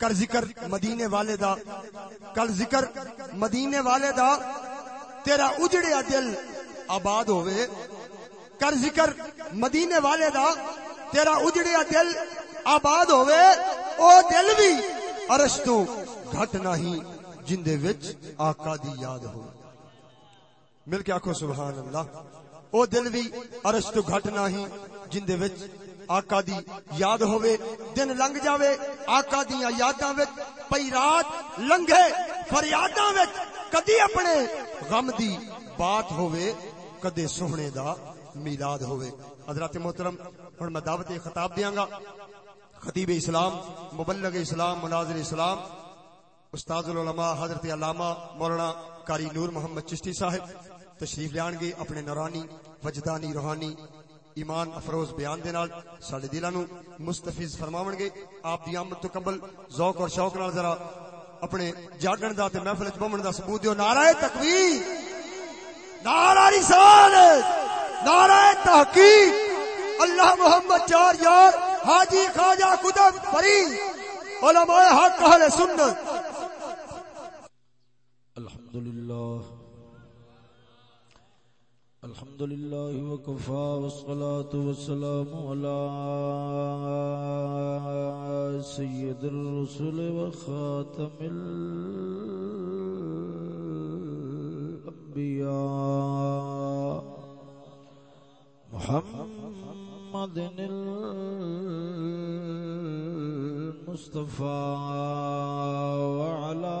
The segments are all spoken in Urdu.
کر ذکر مدینے والے دا، کر ذکر مدینے والے دا، تیرا اجڑیا دل آباد ہوئے کر ذکر مدینے والے دا، تیرا اجڑیا دل آباد ہوئے او دل بھی عرش تو گھٹ نہیں، جن دے وچ آقا دی یاد ہو۔ مل کے آکھو سبحان اللہ۔ او دل بھی عرش تو گھٹ نہیں، جن دے وچ آقا دی یاد ہوئے، دن لنگ جاوے، آقا دی یاداں وچ، پئی رات لنگے، فریاداں وچ، کدی اپنے غم دی بات ہوئے کدے سوہنے دا میلاد ہوئے۔ حضرات محترم، ہن میں دعوت خطاب دیاں گا۔ خطیب اسلام، مبلغ اسلام، مناظر اسلام استاد العلماء حضرت علامہ مولانا کاری نور محمد چشتی صاحب، تشریف لیان گے اپنے نورانی، وجدانی روحانی ایمان افروز بیان دے نال ساڈے دلاں نو مستفیض فرماون گے۔ آپ دی آمد تو قبل ذوق اور شوق نال ذرا اپنے جاگن دا تے محفل وچ بمن دا ثبوت دیو۔ نعرہ تکبیر، نعرہ رسالت، نعرہ تحقیق۔ اللہ محمد چار یار، حاجی خواجہ قدم فرید، علماء حق اہل سنت۔ الحمد لله وكفى والصلاة والسلام على سيد الرسل وخاتم الأنبياء محمد المصطفى وعلى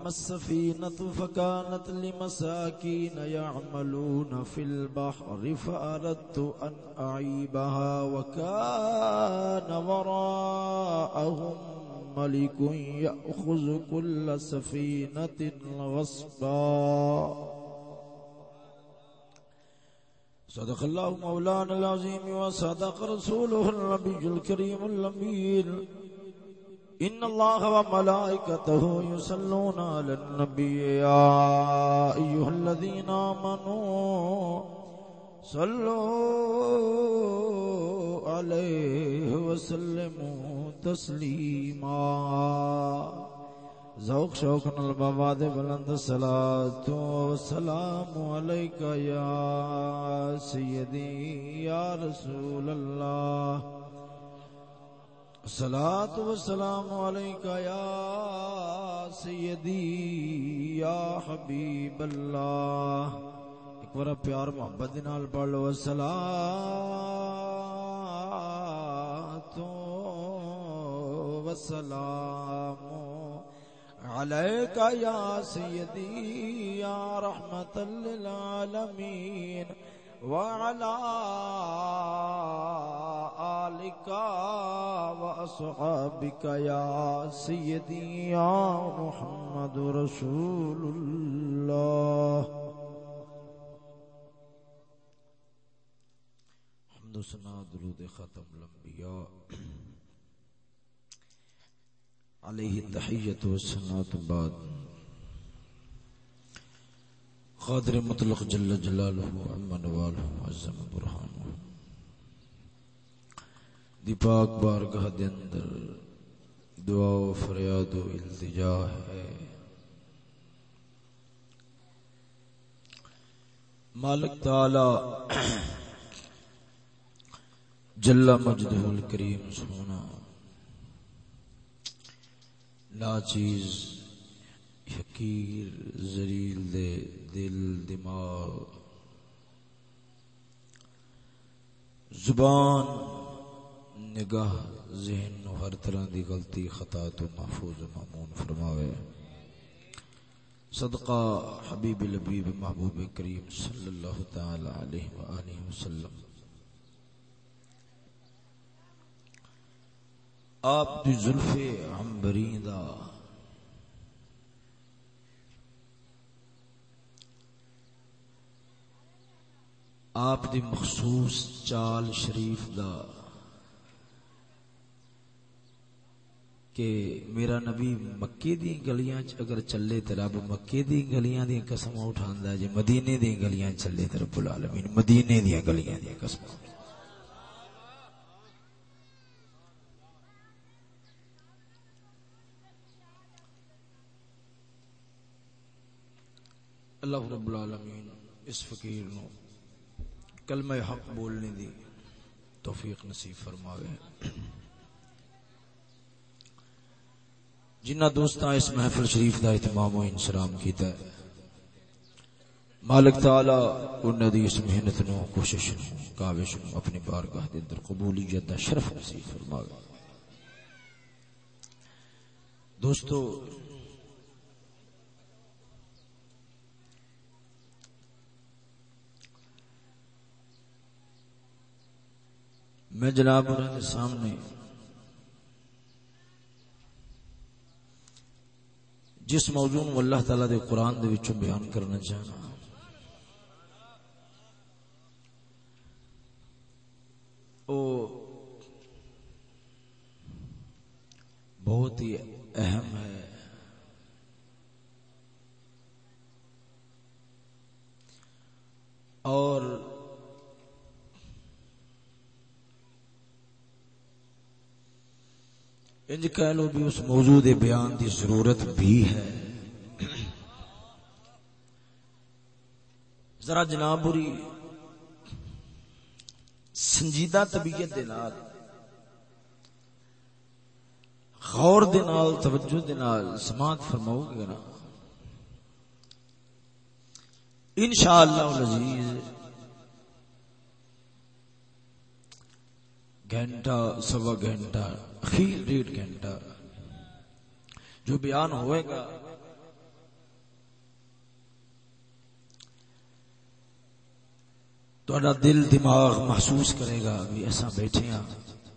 أما السفينة فكانت لمساكين يعملون في البحر، فأردت أن أعيبها وكان وراءهم ملك يأخذ كل سفينة غصبا. صدق الله مولانا العظيم وصدق رسوله النبي الكريم الأمين. إن الله وملائكته يصلون على النبي يا أيها الذين آمنوا صلوا عليه وسلموا تسليما ذوق شوق نال بابا دے بلند صلاۃ و سلام علیک یا سیدی یا رسول اللہ صلاة والسلام عليك يا سيدي يا حبيب الله ایک بار پیار محبت نال پڑھ لو۔ الصلاة والسلام عليك يا سيدي يا رحمة للعالمين وعلى آلك وأصحابك يا سيدي يا محمد رسول الله. حمد و ثنا درود ختم الانبیاء. علیہ التحیت و سنات بعد. قادر مطلق جل جلالہ عمن والہ عزم برحانہ دی پاک بارگاہ دے اندر دعا و فریاد و التجا ہے. مالک تعالی جل مجدہ الکریم سونا. لا چیز حقیر زریل دے دل دماغ زبان نگاہ ذہن نو ہر طرح دی غلطی خطا تو محفوظ و معمون فرماوے۔ صدقہ حبیب لبیب محبوب کریم صلی اللہ تعالی علیہ وآلہ وسلم آپ دی زلف عنبرین دا آپ دی مخصوص چال شریف دا کہ میرا نبی مکے دی گلیاں چ اگر چلے تے رب مکے دی گلیاں دی قسم اٹھاندا جے مدینے دی گلیاں چلے تے رب العالمین، مدینے دی گلیاں دی قسم اللہ رب العالمین اس فقیر نو کلمہ حق بولنے دی توفیق نصیب فرماوے۔ جنہ دوستاں اس محفل شریف دا اہتمام و انسلام کیتا ہے، مالک تعالی انہاں دی اس محنت نو، کوشش نو، کاوش نو اپنی بارگاہ دے اندر قبولیت دا شرف نصیب فرماوے۔ دوستو میں جناب کے سامنے جس موضوع نو اللہ تعالی دے قرآن دے وچوں بیان کرنا چاہنا ہاں۔ او بہت ہی اہم ہے۔ اور انج کہہ لو بھی اس موضوع دے بیان دی ضرورت بھی ہے۔ ذرا جناب بری سنجیدہ طبیعت دے نال، غور دے نال، توجہ دے نال سماعت فرماؤ گے نا۔ انشاءاللہ العزیز، گھنٹہ، سوا گھنٹہ۔ اخیر ڈیڑھ گھنٹہ۔ جو بیان ہوئے گا۔ تو دل دماغ محسوس کرے گا بھی ایسا بیٹھے ہیں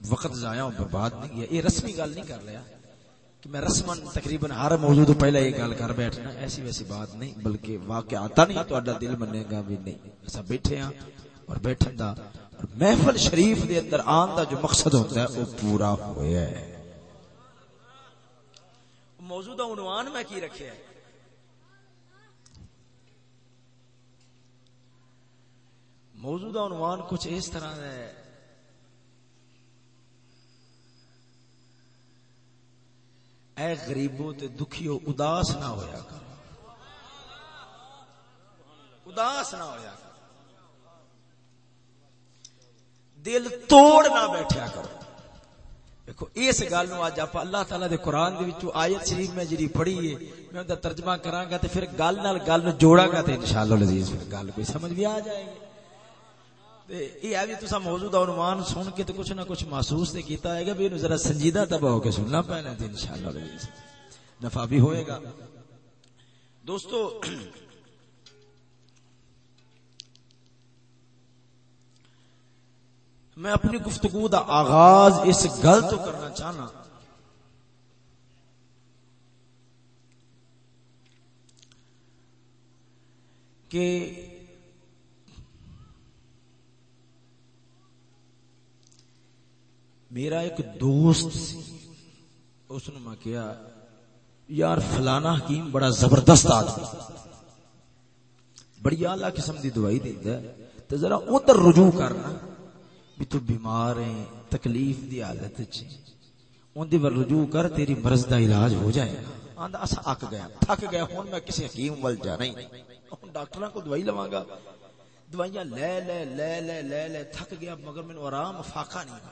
وقت ضائع برباد نہیں کیا۔ یہ رسمی گل نہیں کر رہا کہ میں رسمن تقریباً ہر موضوع تو پہلے یہ گل کر بیٹھنا، ایسی ویسی بات نہیں، بلکہ واقع آتا نہیں تو دل منے گا بھی نہیں۔ ایسا بیٹھے ہیں اور بیٹھن دا محفل شریف دے اندر آن دا جو مقصد ہوتا ہے، وہ پورا ہویا ہے۔ موضوع عنوان میں کی رکھے ہے موجودہ عنوان کچھ اس طرح ہے۔ اے غریبوں تے دکھیو اداس نہ ہویا کر اداس نہ ہویا کر دل توڑ نہ بیٹھیا کرو۔ دیکھو، اس گل نو اج اپا اللہ تعالی دے قران دے وچوں ایت شریف میں جڑی پڑھی ہے، میں اوندا ترجمہ کراں گا تے پھر گل نال گل نو جوڑاں گا تے انشاءاللہ العزیز پھر گل کوئی سمجھ بھی آ جائے گی۔ تے یہ ہے بھی تساں موضوع دا عنوان سن کے تے کچھ نہ کچھ محسوس تے کیتا ہے گا بھی ذرا سنجیدہ تبا ہو کے سننا پینا تے انشاءاللہ العزیز نفع بھی ہوئے گا۔ دوستو میں اپنی گفتگو دا آغاز اس گل تو کرنا چاہنا۔ کہ میرا ایک دوست سی، اس نے میں کیا یار فلانا حکیم بڑا زبردست آدمی بڑی اعلی قسم دی دوائی دیندا ہے۔ تے ذرا ادھر رجوع کرنا۔ بھی تو بیمار ہے تکلیف دی حالت چ اون دی رجوع کر، تیری مرض دا علاج ہو جائے گا۔ آندا اسا اک گیا ہاں۔ تھک گیا ہن میں کسی حکیم ول جانا ہی ہاں۔ ہن ڈاکٹراں کو دوائی لواں گا۔ دوائیاں لے لے لے لے لے لے، تھک گیا، مگر مینوں آرام، فاقہ نہیں ہوا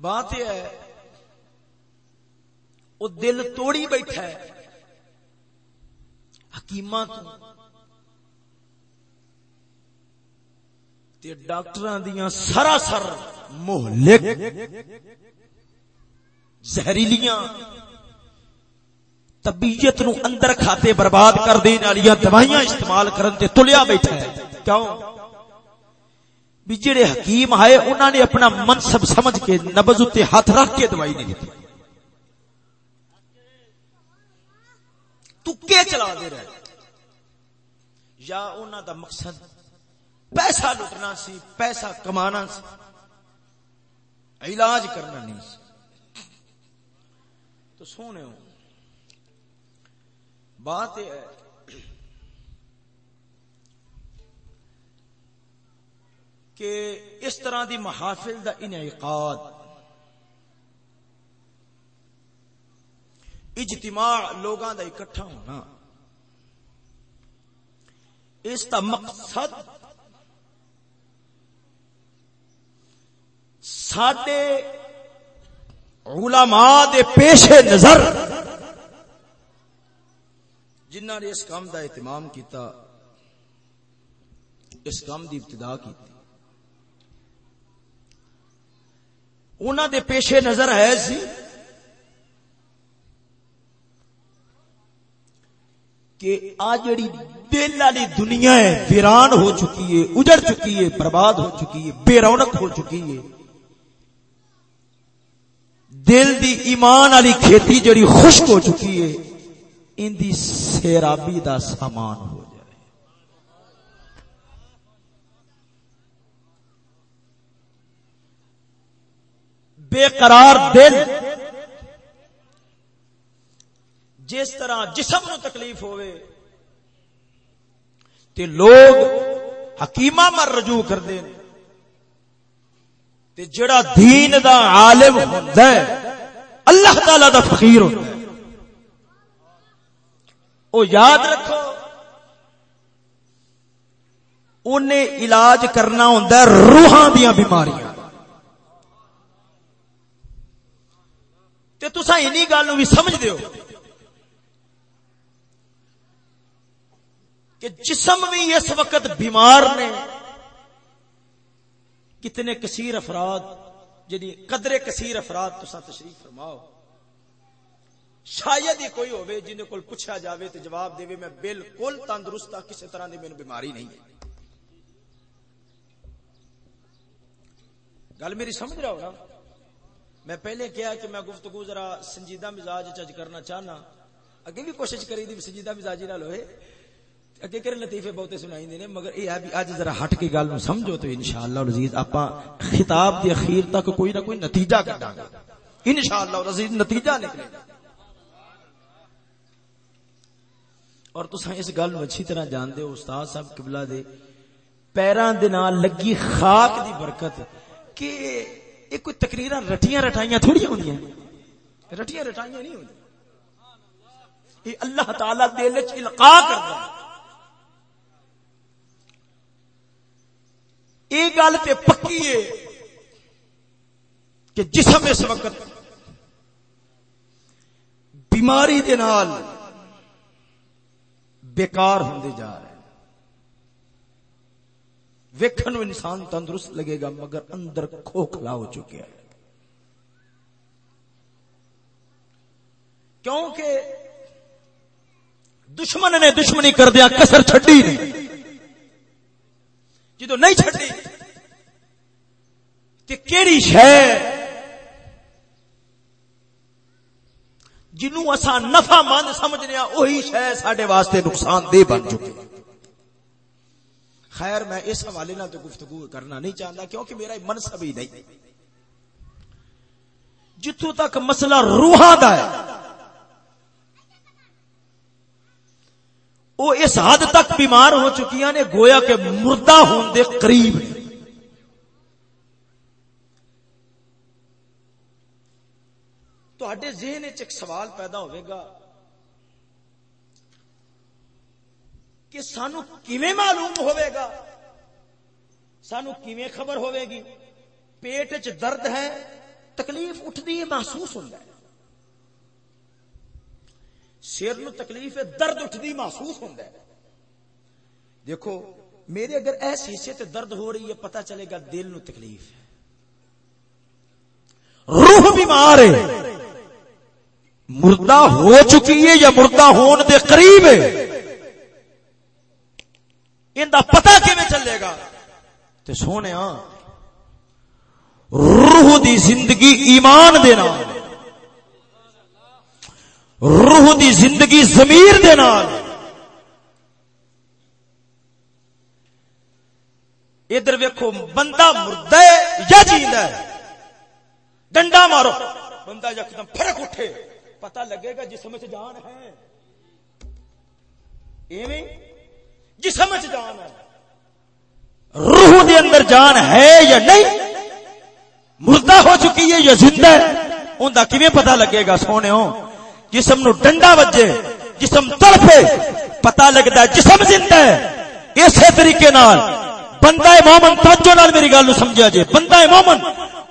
بات یہ ہے وہ دل توڑی بیٹھا ہے۔ حکیم ڈاکٹر دیا سراسر محلک زہریلیاں۔ طبیعت نو اندر کھاتے برباد کر دین والی دوائیاں استعمال کرن تے تلیا بیٹھا ہے۔ کیوں؟ بھی جڑے حکیم آئے انہوں نے اپنا منصب سمجھ کے نبز اتنے ہاتھ رکھ کے دوائی نہیں دیتی۔ تکے چلا دے رہے یا انہوں دا مقصد پیسہ لٹنا سی، پیسہ کمانا سی، علاج کرنا نہیں سی۔ تو سونے ہو، بات ہے، کہ اس طرح دی محافل دا انعقاد اجتماع لوگاں دا اکٹھا ہونا۔ اس کا مقصد سڈے علماء دے پیش نظر جنہ نے اس کام دا اہتمام کیتا، اس کام دی ابتدا کی انہوں دے پیش نظر ہے سی کہ آ جڑی دل والی دنیا ہے، ویران ہو چکی ہے، اجڑ چکی ہے، برباد ہو چکی ہے، بے رونق ہو چکی ہے۔ دل دی ایمان والی کھیتی جڑی خشک ہو چکی ہے، ان دی سیرابی دا سامان ہو جائے۔ بے قرار دل جس طرح جسم نو تکلیف ہوئے، تے لوگ حکیمہ مر رجوع کر دیں تے جڑا دین دا عالم ہوندا ہے، اللہ تعالی دا فقیر ہوندا ہے۔ او یاد رکھو انہیں علاج کرنا ہوندا ہے روحاں دیاں بیماریاں۔ تے تسا انہی گل بھی سمجھ دیو کہ جسم بھی اس وقت بیمار نے۔ کتنے کثیر افراد جنی قدرے کثیر افراد تسا تشریف فرماؤ۔ شاید ہی کوئی ہوئے جن کو پوچھا جاوے تو جواب دے میں بالکل تندرست ہوں کسی طرح کی میری بیماری نہیں ہے۔ گل میری سمجھ رہا ہوگا میں پہلے کیا کہ میں گفتگو ذرا سنجیدہ مزاج چج کرنا چاہنا۔ اگے بھی کوشش کری تھی سنجیدہ مزاجی نہ لوہے اگے کرے لطیفے بہتے سنائی دینے مگر اے ہے بھی اج ذرا ہٹ کے گل نو سمجھو تو انشاءاللہ العزیز اپا خطاب دی اخیر تک کوئی نہ کوئی نتیجہ کڈاں گے انشاءاللہ العزیز نتیجہ نکلے گا اور تساں اس گل نو اچھی طرح جان دے استاد صاحب قبلہ دے پیراں دے نال لگی خاک دی برکت کہ یہ کوئی تقریرا رٹیاں رٹائیاں تھوڑی ہوندیاں رٹیاں رٹائیاں نہیں ہوندی یہ اللہ تعالی دل وچ القا کردا ہے یہ گل تے پکی ہے کہ جسم اس وقت بیماری دے نال بیکار ہوندے جا رہے ویکھن انسان تندرست لگے گا مگر اندر کھوکھلا ہو چکے ہے کیونکہ دشمن نے دشمنی کر دیا، کسر چھڈی نہیں۔ جدو نہیں چھڈی تے کیڑی شے؟ جنوں اسا نفع مند سمجھنے وہی شے ساڈے واسطے نقصان دہ بن چکی خیر، میں اس حوالے نال تو گفتگو کرنا نہیں چاہتا کیونکہ میرا منصب ہی نہیں۔ جتوں تک مسئلہ روحاں دا ہے وہ اس حد تک بیمار ہو چکی نے، گویا کہ مردہ ہون دے قریب۔ تو ذہن ایک سوال پیدا ہوئے گا کہ سانو کیویں معلوم ہوئے گا؟ سانو کیویں خبر ہوئے گی؟ پیٹ چ درد ہے، تکلیف اٹھتی ہے، محسوس ہوتا ہے۔ سر نو تکلیف ہے، درد اٹھتی محسوس ہوتا ہے۔ دیکھو، میرے اگر ایس حصے تے درد ہو رہی ہے، پتہ چلے گا دل نو تکلیف ہے۔ روح بیمار ہے۔ مردہ ہو چکی ہے یا مردہ ہون دے قریب ہے؟ ان دا پتہ کیویں چلے گا؟ تے سونے روح دی زندگی ایمان دے نال روح دی زندگی ضمیر دے نال۔ ادھر ویکھو، بندہ مردہ ہے یا جیندا ہے؟ ڈنڈا مارو۔ بندہ یکدم فرق اٹھے۔ پتہ لگے گا جسم وچ جان ہے۔ ایویں جسم وچ جان ہے۔ روح دے اندر جان ہے یا نہیں؟ مردہ ہو چکی ہے یا زندہ ہے؟ اوندا کیویں پتہ لگے گا سونے جسم نو ڈنڈا وجے جسم تڑپے، پتہ لگدا ہے جسم زندہ ہے۔ اسی طریقے نال بندہ مومن، توجہ نال میری گل سمجھا جے بندہ مومن،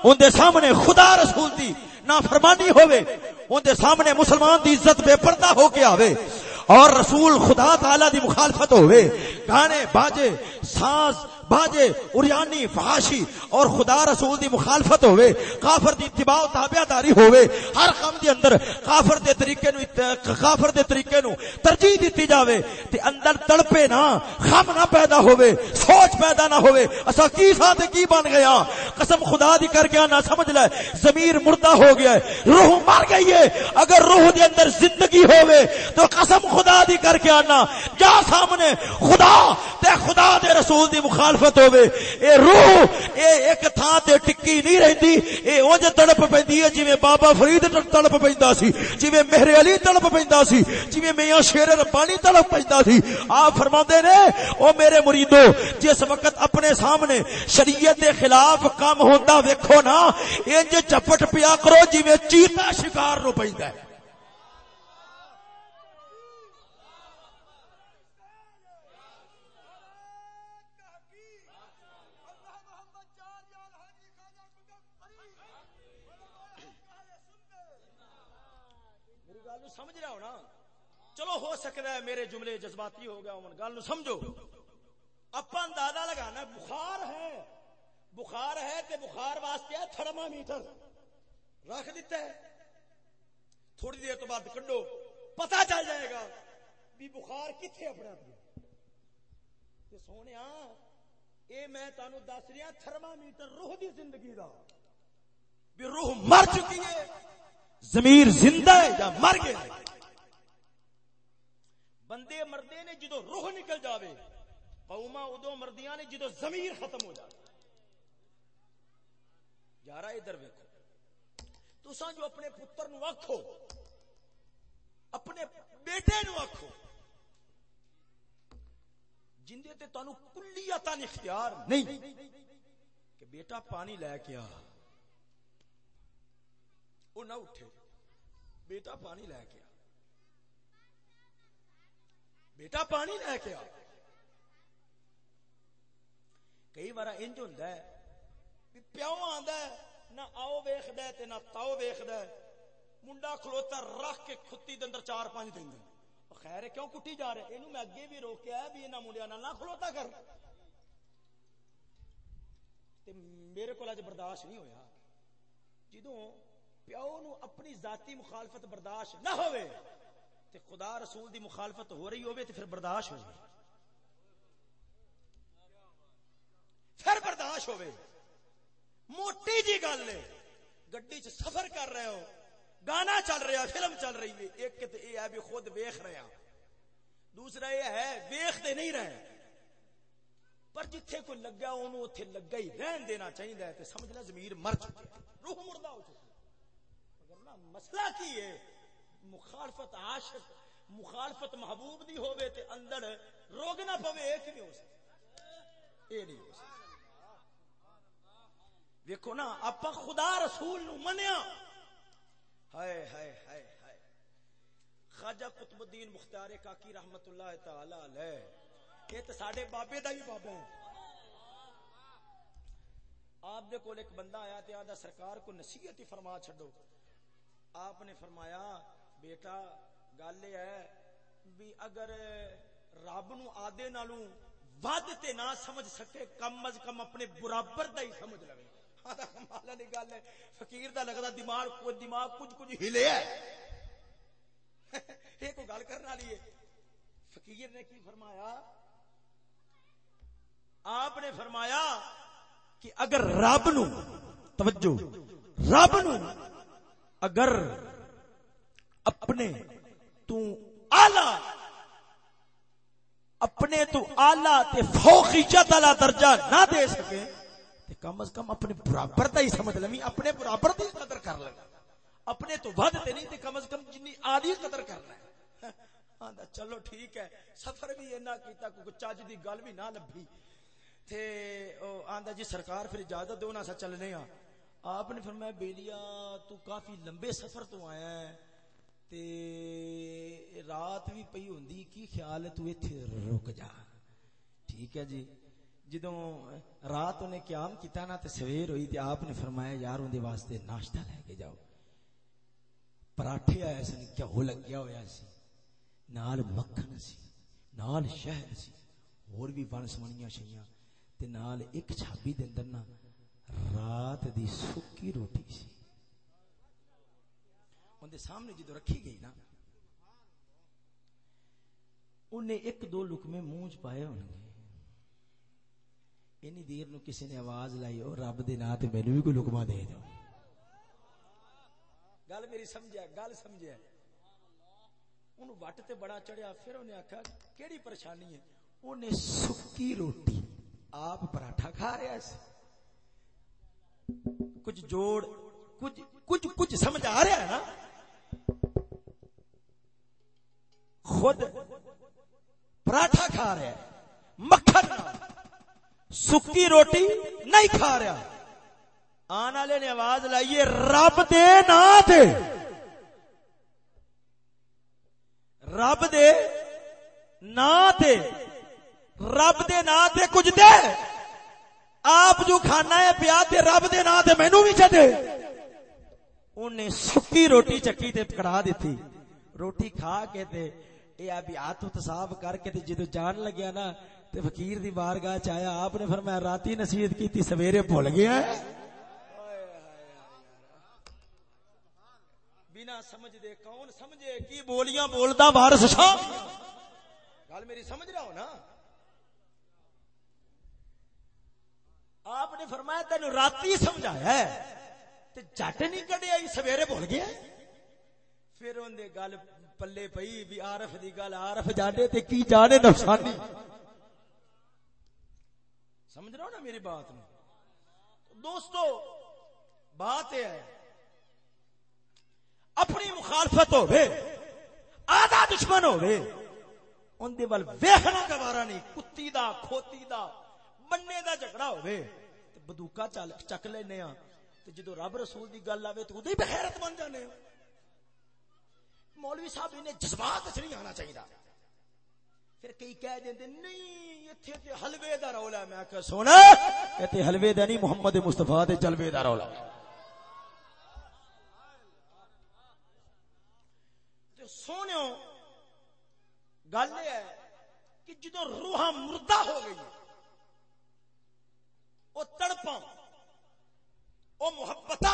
اون دے سامنے خدا رسول دی نا فرمانی ہوئے، اون دے سامنے مسلمان دی عزت بے پردہ ہو کے آوے۔ اور رسول خدا تعالی دی مخالفت ہوئے۔ گانے باجے، ساز باجے اریانی، فحاشی اور خدا رسول دی مخالفت ہوئے، کافر دی اتباع و تابعداری ہوئے، ہر کام دی اندر کافر دے طریقے نو کافر دے طریقے نو ترجیح دتی جاوے تے اندر تڑپے نہ غم نہ پیدا ہوئے، سوچ پیدا نہ ہوئے، اسا کی سا تے کی بن گیا؟ قسم خدا دی کر کے نہ سمجھ لے، ضمیر مردہ ہو گیا ہے، روح مر گئی ہے، اگر روح دے اندر زندگی ہوئے تو قسم خدا دی کر کے آنا، جا سامنے، خدا تے خدا دے رسول دی مخالفت مخالفت ہوے اے روح، اے ایک تھان تے ٹکی نہیں رہندی۔ اے اونج تڑپ پیندی ہے جویں بابا فرید تڑپ پیندا سی، جویں مہر علی تڑپ پیندا سی، جویں میاں شیر ربانی تڑپ پیندا سی۔ آپ فرماندے نے، او میرے مریدو، جس وقت اپنے سامنے شریعت دے خلاف کام ہوندا ویکھو نا، انج چپٹ پیا کرو جویں چیتا شکار نو پیندا ہے۔ چلو ہو سکتا ہے میرے جملے جذباتی ہو گیا گل سمجھو۔ اپا اندازہ لگانا، بخار ہے۔ بخار ہے تے بخار واسطے ہے تھرما میٹر۔ رکھ دیتا ہے۔ تھوڑی دیر تو بعد کڈو۔ پتا چل جائے گا بھی بخار کتنے اپنے اپنے سونے اے میں تانوں دس رہا ہاں، تھرما میٹر روح دی زندگی دا۔ بھی روح مر چکی ہے۔ زمیر زندہ ہے یا مر گئے بندے مردے نے جدو روح نکل جاوے قوما ادو مردیاں نے جدو زمیر ختم ہو جائے یارا، ادھر ویکو تسا جو اپنے پتر نو آکھو، اپنے بیٹے نو آکھو جندے تے تانو کلیتاً اختیار نہیں، کہ بیٹا پانی لے کے آ۔ وہ نہ اٹھے، بیٹا پانی لے کے آ۔ بیٹا پانی لے کے آ کئی بار انج ہوں پیو آدھا نہ آؤ ویخد نہ تاؤ ویخد منڈا کھلوتا رکھ کے کھتی اندر چار پانچ دن خیر ہے کیوں کٹی جا رہے یہ میں اگے بھی روکیا بھی یہاں منڈیا نہ کھلوتا کر میرے کو اج برداشت نہیں ہویا جدو پیو نو اپنی ذاتی مخالفت برداشت نہ ہوئے تے خدا رسول دی مخالفت ہو رہی ہوئے تے پھر برداشت ہو جائے۔ پھر برداشت ہوئے موٹی جی گل ہے گڈی چ سفر کر رہے ہو۔ گانا چل رہا، فلم چل رہی ہے۔ ایک تے یہ ہے بھی خود ویخ رہے ہیں دوسرا یہ ہے ویختے نہیں رہے۔ پر جتھے کوئی لگا انہوں اتھے لگا ہی رہن دینا چاہیے تے سمجھ لے ضمیر مر چکے۔ روح مردہ ہو چکے۔ مگر نا مسئلہ کی ہے؟ مخالفت عاشق، مخالفت محبوب دی ہوئے تے اندر روگ نہ پوے، ایک نہیں ہو سکتا۔ اے نہیں ہو سکتا۔ دیکھو نا اپا خدا رسول نو منیا۔ ہائے ہائے ہائے ہائے۔ خواجہ قطب الدین مختار کاکی رحمت اللہ تعالی علیہ۔ یہ تو ساڈے بابے دا ہی بابا ہے۔ آپ دے کول ایک بندہ آیا تے آدھا سرکار کو نصیحت ہی فرما چھڈو۔ آپ نے فرمایا بیٹا، گل یہ ہے بھی اگر رب نو آدھے نالوں ود تے نہ سمجھ سکے، کم از کم اپنے برابر دا ہی سمجھ لے کمال والی گل ہے۔ فقیر دا لگتا دماغ کو دماغ کچھ کچھ ہلے ہے۔ یہ کوئی گل کرنے والی ہے۔ فقیر نے کی فرمایا؟ آپ نے فرمایا کہ اگر رب نو، توجہ، رب نو اگر اپنے تو آلہ اپنے تو آلہ تے فوقیت والا درجہ نہ دے سکے تے کم از کم اپنے برابر دا ہی سمجھ لمی، اپنے برابر دی قدر کر لگا۔ اپنے تو ود تے نہیں تے کم از کم جنی آدھی قدر کرنا ہے ہاں آندا چلو ٹھیک ہے، سفر بھی اینا کیتا کوئی چاج دی گل بھی نہ لبھی۔ تے او آندا جی سرکار پھر اجازت دو نہ سا چلنے ہاں۔ آپ نے فرمایا بیلیا تو کافی لمبے سفر تو آیا ہے۔ تے رات بھی پئی ہوندی کی خیال ہے تو ایتھے رک جا ٹھیک ہے جی جدوں رات انہیں قیام کیتا نا تے سویر ہوئی تے آپ نے فرمایا یار اون دے واسطے ناشتہ لے کے جاؤ پراٹھے آیا سن کیا ہو لگ گیا ہویا سی نال مکھن سی نال شہد سی اور بھی بن سمنیاں شیاں تے نال ایک چھابی دے اندر نا رات دی سکی روٹی سی ان سامنے جدو رکھی گئی نا، انہیں ایک دو لکمے منہ چ پائے ہون گے۔ اینی دیر نو کسی نے آواز لائی، او رب دے نا تے مینوں بھی کوئی لکما دے دو۔ گل میری سمجھیا گل سمجھیا انہوں وٹ تے بڑا چڑھیا، پھر انہیں آکھا، کیڑی پریشانی ہے؟ انہیں سکی روٹی، آپ پراٹھا کھا رہا سی کچھ جوڑ، کچھ کچھ کچھ سمجھ آ رہا ہے نا؟ خود پراٹھا کھا رہا ہے، مکھن سکی روٹی نہیں کھا رہا۔ آن والے نے آواز لائیے، رب دے نا دے۔ رب دے نا دے۔ رب دے نا دے کچھ دے۔ آپ جو کھانا ہے پیا تے رب دے نا تے مینوں بھی چدے انہیں سکی روٹی چکی تے پکڑا دیتی۔ روٹی کھا کے تے اے ابھی ہاتھ تصاب کر کے تے جدو جان لگیا نا تے فقیر دی بارگاہ چ آیا آپ نے فرمایا راتی نصیحت کیتی سویرے بھول گیا ہے بنا سمجھ دے کون سمجھے کی بولیاں بولدا وارث شاہ گل میری سمجھ رہا ہو نا آپ نے فرمایا تینو راتی سمجھایا ہے تے جٹ نہیں کڈیا سویرے بھول گیا پھر ان دے گل پلے پئی بھی عارف دی گل، عارف جانے تے کی جانے نفسانی؟ سمجھ رہا ہو نا میری بات میں دوستو، بات یہ ہے، اپنی مخالفت ہوے آدھا دشمن ہوے ان دے ول ویکھنا گوارا نہیں، کتی دا، کھوتی دا، بننے دا جھگڑا ہوے تے بدوکا چل چک لینے ہاں تے جدو رب رسول دی گل آوے تو اودے ہی بخیرت بن جانے ہاں۔ مولوی صاحب انہیں جذبات وچ نہیں آنا چاہیے پھر کئی کہہ دیندے، نہیں، ایتھے تے حلوے دا رولا۔ میں کہ سونا، ایتھے حلوے دا نہیں، محمد مصطفی دے جلوے دا رولا۔ ہے سونے گل یہ ہے کہ جدو روح مردہ ہو گئی وہ تڑپا وہ محبت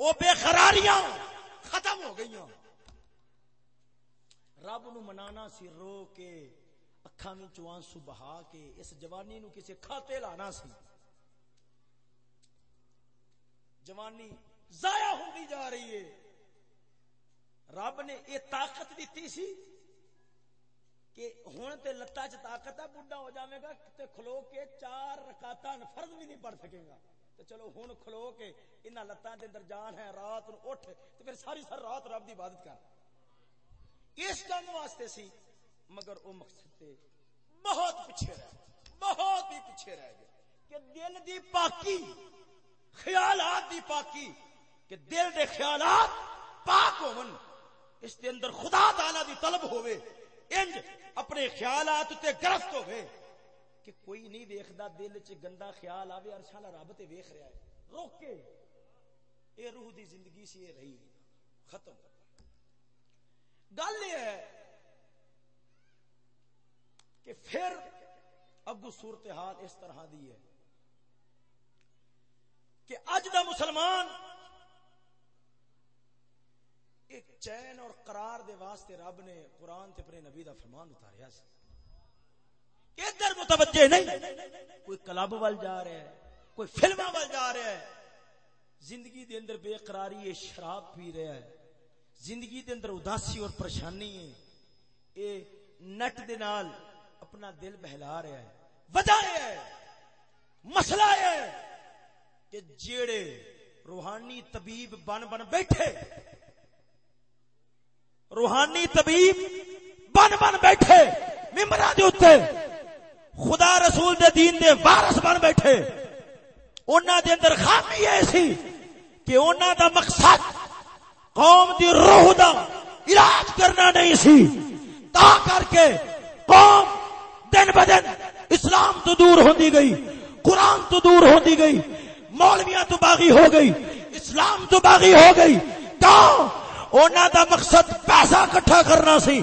وہ بے قراریاں ختم ہو گئی ہیں رب نو منانا سی رو کے اکھا میں چوانسو بہا کے، اس جوانی نو کسی کھاتے لانا سی۔ جوانی ضائع ہوتی جا رہی ہے۔ رب نے یہ طاقت دیتی سی کہ ہوں تے لتا چ طاقت ہے بڈھا ہو جاوے گا تے کھلو کے چار رکاتا فرض بھی نہیں پڑھ سکے گا۔ تو چلو ہوں کھلو کے، انہاں لتاں دے اندر جان ہے، رات نو اٹھ، تے پھر ساری سر رات رب دی عبادت کر۔ اس کام واسطے سی، مگر او مقصد تے بہت پیچھے رہ بہت ہی پیچھے رہ گئے کہ دل دی پاکی، خیالات دی پاکی، کہ دل دے خیالات پاک ہون، اس دے اندر خدا تعالی دی طلب ہوئے انج اپنے خیالات تے گرفت ہوئے کہ کوئی نہیں ویکھدا دل چ گندا خیال آوے ارشاں رب تے ویکھ رہا ہے۔ روک کے، اے روح دی زندگی سی، اے رہی، ختم۔ گل یہ ہے کہ پھر اگو صورتحال اس طرح دی ہے کہ اج دا مسلمان ایک چین اور قرار دے واسطے رب نے قرآن تے اپنے نبی دا فرمان اتاریا سی ادھر متوجہ نہیں، کوئی کلب وال جا رہا ہے، کوئی فلم وال جا رہا ہے، زندگی دے اندر بے قراری ہے شراب پی رہا ہے۔ زندگی دے اندر اداسی اور پریشانی ہے۔ اے نٹ دے نال اپنا دل بہلا رہا ہے۔ وجہ ہے۔ مسئلہ ہے کہ جیڑے روحانی طبیب بن بن بیٹھے، روحانی طبیب بن بن بیٹھے ممبرا دے اتنے خدا رسول دے دین دے وارث بن بیٹھے۔ انہاں دے اندر خامی ایسی کہ انہاں دا مقصد قوم دی روح دا علاج کرنا نہیں سی۔ تا کر کے قوم دن بدن اسلام تو دور ہوندی گئی، قرآن تو دور ہوندی گئی، مولویاں تو باغی ہو گئی، اسلام تو باغی ہو گئی۔ تا انہاں دا مقصد پیسہ کٹھا کرنا سی۔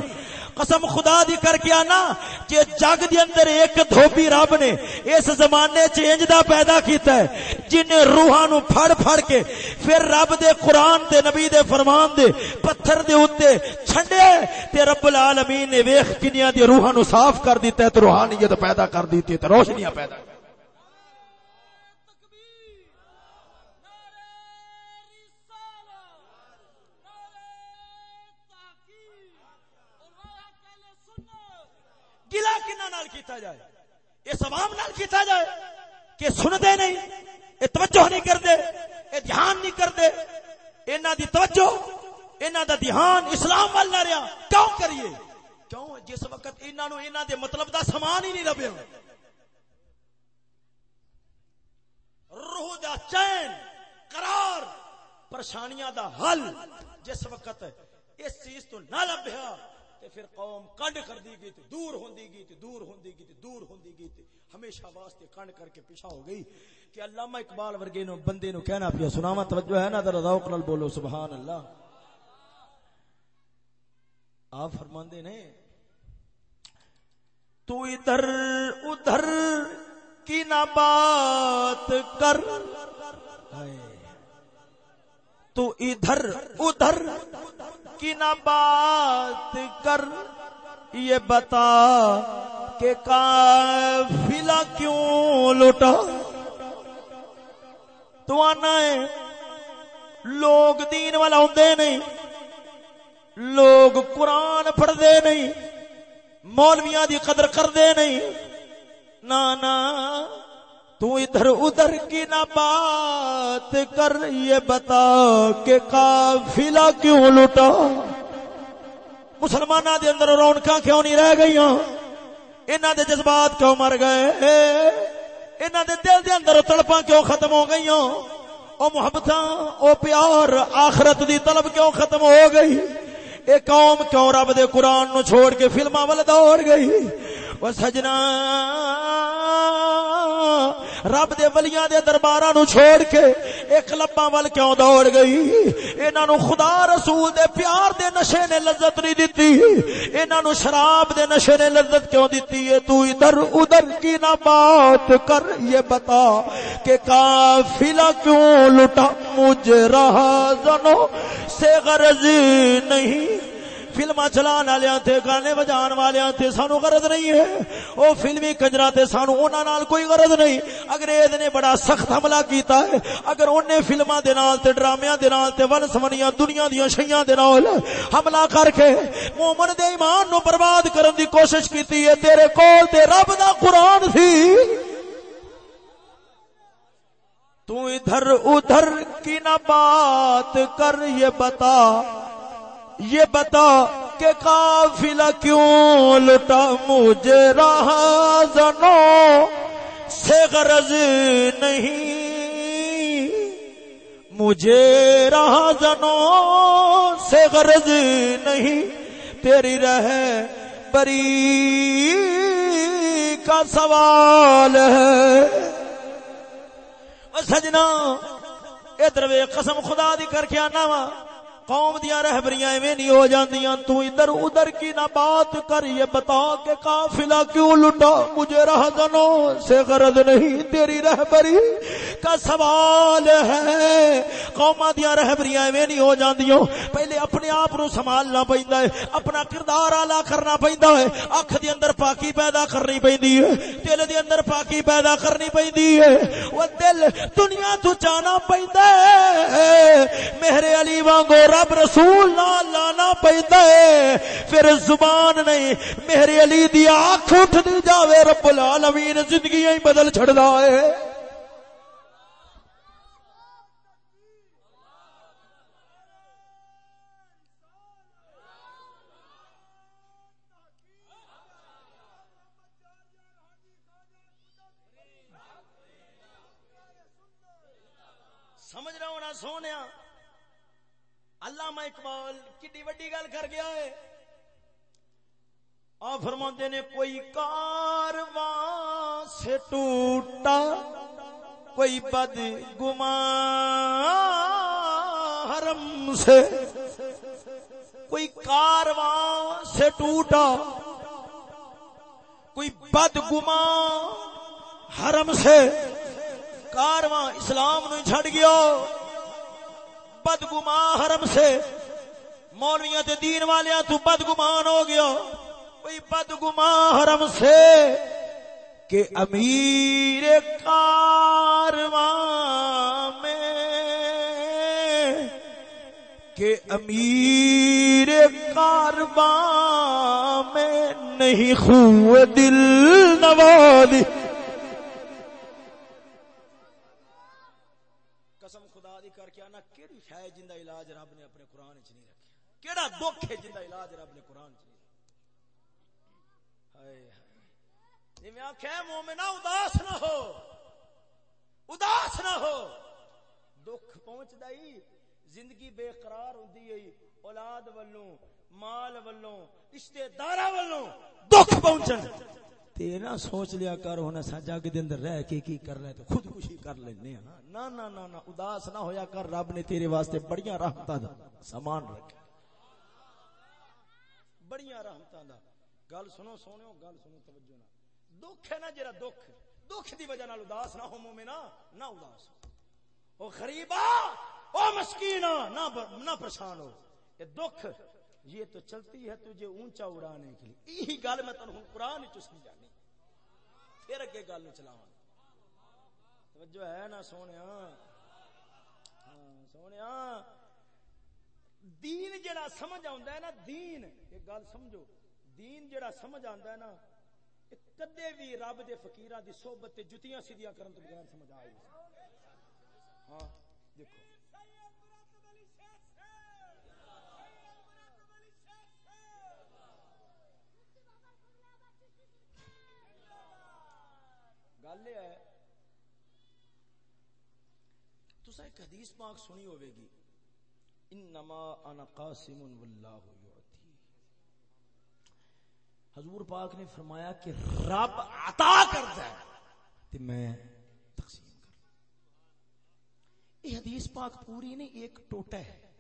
قسم خدا دی کر کے آنا کہ جگ دے اندر ایک دھوبی رب نے اس زمانے چینج دا پیدا کیتا ہے، جن روحاں نو پھڑ پھڑ کے پھر رب دے قرآن دے، نبی دے فرمان دے، پتھر دے اوتے چھنڈے تے رب العالمین نے ویکھ کنیاں دی روحاں نو صاف کر دیتا ہے، تے روحانیت پیدا کر دیتی ہے، تے روشنیاں پیدا کر گلا کنہ نال کیتا جائے؟ اس عوام نال کیتا جائے کہ سنتے نہیں یہ توجہ نہیں کرتے یہ دھیان نہیں کرتے انہوں دی توجہ انہوں دا دھیان اسلام وال نہ رہا۔ کیوں کریے؟ کیوں؟ جس وقت انہوں نے انہوں دے مطلب دا سامان ہی نہیں لبیا روح دا چین، قرار، پریشانیاں دا حل۔ جس وقت اس چیز تو نہ لبیا تے پھر قوم کنڈ کر دی گئی تے دور ہوندی گئی تے دور ہوندی گئی تے دور ہوندی گئی تے ہمیشہ واسطے کنڈ کر کے پیچھا ہو گئی کہ علامہ اقبال ورگے نو بندے نو کہنا پیا سناوا توجہ ہے نا، ذرا ذوق نال بولو سبحان اللہ آپ فرماندے نے، تو ادھر ادھر کی نہ بات کر۔ ہائے۔ تو ادھر ادھر کی نہ بات کر، یہ بتا کہ کافلا کیوں لوٹا؟ تو آنا ہے، لوگ دین والا ہوں نہیں، لوگ قرآن پڑھتے نہیں، مولویاں دی قدر کرتے نہیں۔ نہ تو ادھر ادھر کی نہ بات کر، یہ بتا کہ قافلہ کیوں لٹا مسلمانہ دے اندر رونکاں کیوں نہیں رہ گئی انہاں دے جذبات کیوں مر گئے؟ انہاں دے دل دے اندر تڑپاں کیوں ختم ہو گئی او محبتاں، او پیار، آخرت دی طلب کیوں ختم ہو گئی؟ اے قوم کیوں رب دے قرآن نو چھوڑ کے فلماں ول دوڑ گئی؟ او سجنا رب دے ولیاں دے درباراں نو چھوڑ کے ایک لباں ول کیوں دوڑ گئی انہاں نو خدا رسول دے پیار دے نشے نے لذت نہیں دتی انہاں نو شراب دے نشے نے لذت کیوں دتی ہے تو ادھر ادھر کی نہ بات کر یہ بتا کہ قافلہ کیوں لٹا مجھ رہا زنو سے غرض نہیں فلما چلان والے تھے گانے بجان والے تھے سانو غرض نہیں ہے۔ او فلمی کنجرا تے سانو انہاں نال کوئی غرض نہیں۔ انگریز نے بڑا سخت حملہ کیتا ہے۔ اگر اونے فلماں دے نال تے، ڈرامیاں دے نال تے ون سمنیاں دنیا دیاں شیاں دے نال حملہ کر کے مومن دے ایمان نو برباد کرن دی کوشش کیتی ہے۔ تیرے کول تے رب دا قرآن تھی۔ تو ادھر ادھر کی نہ بات کر، یہ بتا۔ یہ بتا کہ قافلہ کیوں لٹا مجھے رہا؟ زنو سے غرض نہیں۔ مجھے رہا زنو سے غرض نہیں۔ تیری رہ بری کا سوال ہے۔ سجنا، ادھر قسم خدا دی کر کے آنا وا۔ قوم دیا رہبریاں ایویں نہیں ہو جاندیاں، تو ادھر ادھر کی نہ بات کر یہ بتا کہ قافلہ کیوں لٹا؟ مجھے رہزنوں سے غرض نہیں، تیری رہبری کا سوال ہے۔ قوم دیا رہبریاں ایویں نہیں ہو جاندیاں پہلے اپنے آپ نو سنبھالنا پیندا ہے، اپنا کردار اعلی کرنا پیندا ہے۔ اکھ دے اندر پاکی پیدا کرنی پیندی ہے، دل دے اندر پاکی پیدا کرنی پیندی ہے۔ وہ دل دنیا تو جانا پیندا ہے۔ میرے علی وانگو رب رسول نہ لانا پیندا ہے۔ پھر زبان نہیں، میرے علی دی آنکھ اٹھ دی جاوے، رب العالمین زندگی ہی بدل چھڑدا ہے۔ سمجھ رہا ہونا سونے علامہ اقبال، کڈی وڈی گل کر گیا ہے؟ آ فرماندے نے، کوئی کارواں سے ٹوٹا، کوئی بد گمان حرم سے، کوئی کارواں سے ٹوٹا، کوئی بد گمان حرم سے کارواں اسلام نو چھڑ گیا۔ بدگمان حرم سے۔ مولویاں تے دین والیاں تو بدگمان ہو گیا کوئی بدگمان حرم سے کہ امیر کارواں میں کہ امیر کارواں میں نہیں خو دل نوالی کیڑا دکھ ہے جنہ علاج رب نے قرآن چ میں آخیا مومنا اداس نہ ہو۔ اداس نہ ہو۔ دکھ پہنچتا ہی زندگی بے قرار ہوں اولاد ولوں، مال ولوں رشتے دار ولوں دکھ پہنچن۔ تیرا سوچ لیا کر ہونا سا جگ دے اندر رہ کے کی کر لے تو خود خوشی کر لینے ہاں نہ نہ نہ نہ اداس نہ ہویا کر، رب نے تیرے واسطے بڑیاں رحمتاں دا سامان رکھا۔ بڑی رحمت گل سنو سونے گل سنو، توجہ نہ دکھ ہے نا جرا دکھ۔ دکھ دی وجہ نال اداس نہ ہو مومنا نہ اداس او غریبا او مسکینا نہ نہ پریشان ہو۔ یہ دکھ یہ تو چلتی ہے تجھے اونچا اڑانے کے لیے۔ یہی گل میں تنہوں قرآن چ سمجھانی پھر اگے گل چلاواں۔ توجہ ہے نا سونے ہاں سونے دین جڑا سمجھ آندا ہے نا، دین، ایک گل سمجھو۔ دین جڑا سمجھ آندا ہے نا کدے بھی رب دے فقیراں دی صحبت تے جتیاں سیدھیاں کرن تو بغیر سمجھ آئے ہاں دیکھو۔ گل یہ ہے تو ایک حدیث پاک سنی ہوئے گی، انما انا قاسم واللہ یعطی۔ حضور پاک نے فرمایا کہ رب عطا کرتا ہے تے میں تقسیم کر۔ یہ حدیث پاک پوری نہیں ایک ٹوٹا ہے۔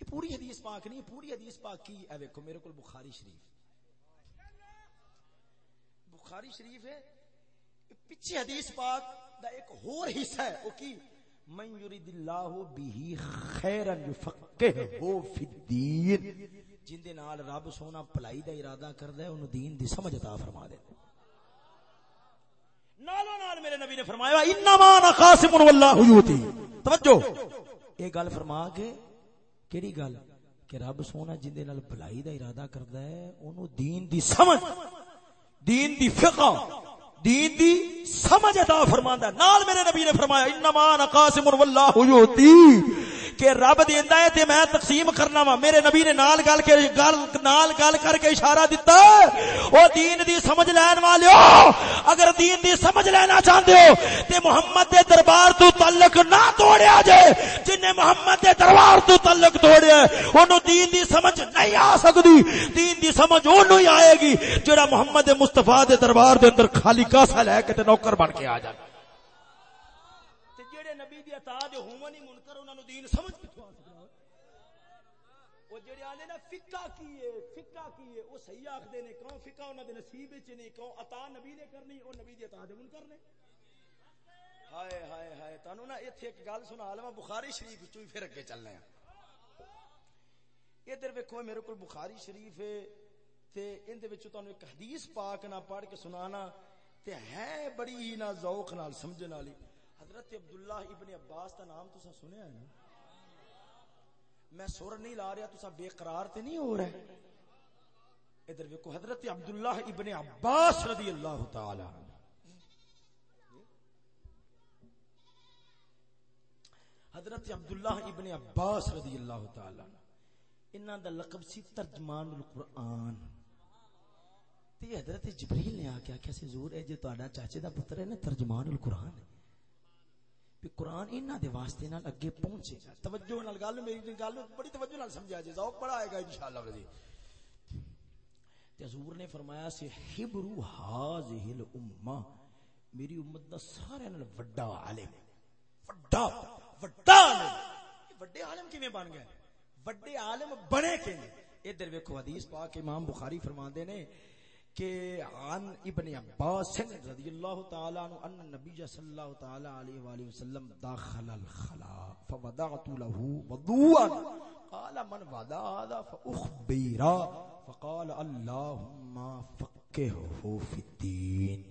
یہ پوری حدیث پاک نہیں، پوری حدیث پاک کی ہے۔ دیکھو میرے کو بخاری شریف۔ بخاری شریف ہے۔ پیچھے حدیث پاک دا ایک اور حصہ ہے، وہ کی؟ من یرید اللہ به خیرا یفقهه فی الدین۔ جن دے نال رب سونا بھلائی دا ارادہ کردا ہے اونوں دین دی سمجھ عطا فرما دے۔ نالو نال میرے نبی نے فرمایا، انما انا قاسم والله یوتی۔ توجہ۔ اے گل فرما کے کیڑی گل؟ کہ رب سونا جن دے نال بھلائی دا ارادہ کردا ہے اونوں دین دی سمجھ دین دی فقہ، دین دی سمجھ عطا فرماندا نال میرے نبی نے فرمایا، انما انا قاسم والله یوتی. کہ رب دیندا ہے تے میں تقسیم کرنا وا۔ میرے نبی نے نال گل کے گل نال گل کر کے اشارہ دیتا او دین دی سمجھ لین والےو اگر دین دی سمجھ لینا چاہندے ہو تے محمد دے دربار تو تعلق نہ توڑیا جائے جن نے محمد دے دربار تو تعلق توڑیا ہے، اونوں دین دی سمجھ نہیں آ سکدی۔ دین دی سمجھ اونوں ہی آئے گی جڑا محمد مصطفی دے دربار دے اندر خالی کاسا لے کے تے نوکر بن کے آ جائے تے جڑے نبی دی اطاعت ہومن ہی دین سمجھ کتھوں آ سکدا آنے نا فکا کیے فکا کیے وہ صحیح آخدے نے، کہوں فکا انہاں دے نصیب وچ نہیں کہوں عطا نبی نے کرنی او نبی دی عطا دے منکر نے ہائے ہائے ہائے، تانوں نا ایتھے ایک گل سنا لواں بخاری شریف وچوں ہی پھر اگے چلنے ہیں ادھر ویکھو، میرے کول بخاری شریف ہے، تے ان دے وچوں تانوں ایک حدیث پاک نہ پڑھ کے سنانا، تے ہے بڑی ہی نہ ذوق نال، سمجھن والی۔ حضرت عبداللہ ابن عباس دا نام تساں سنیا ہے نا؟ میں سر نہیں لا رہا، تساں بے قرار تے نہیں ہو رہے۔ ادھر ویکھو، حضرت عبداللہ ابن عباس رضی اللہ تعالی عنہ۔ حضرت عبداللہ ابن عباس رضی اللہ تعالی عنہ۔ انہاں دا لقب سی ترجمان القرآن۔ تے حضرت جبریل نے آ کے آخیا سی زور ہے، جو تہاڈا چاچے دا پتر ہے نا، ترجمان القرآن ہے۔ کہ قرآن انہاں دے واسطے نال اگے پہنچے۔ گا توجہ نال گل، میری جی گل بڑی توجہ نال سمجھا جے ذوق بڑا آئے گا انشاءاللہ وجی تے حضور نے فرمایا سی حبرو ہاذہ الامہ میری امت دا سارے نال وڈا عالم وڈا وڈا عالم۔ وڈے عالم کیویں بن گئے؟ وڈے عالم بنے کہ ادھر ویکھو حدیث پاک امام بخاری فرماندے نے کہ عن ابن عباس رضی اللہ تعالی عنہ ان نبی صلی اللہ تعالی علیہ والہ وسلم داخل الخلاء فوضعت له وضوءا. قال، من وضع هذا فاخبر فقال، اللهم فقهه في الدين.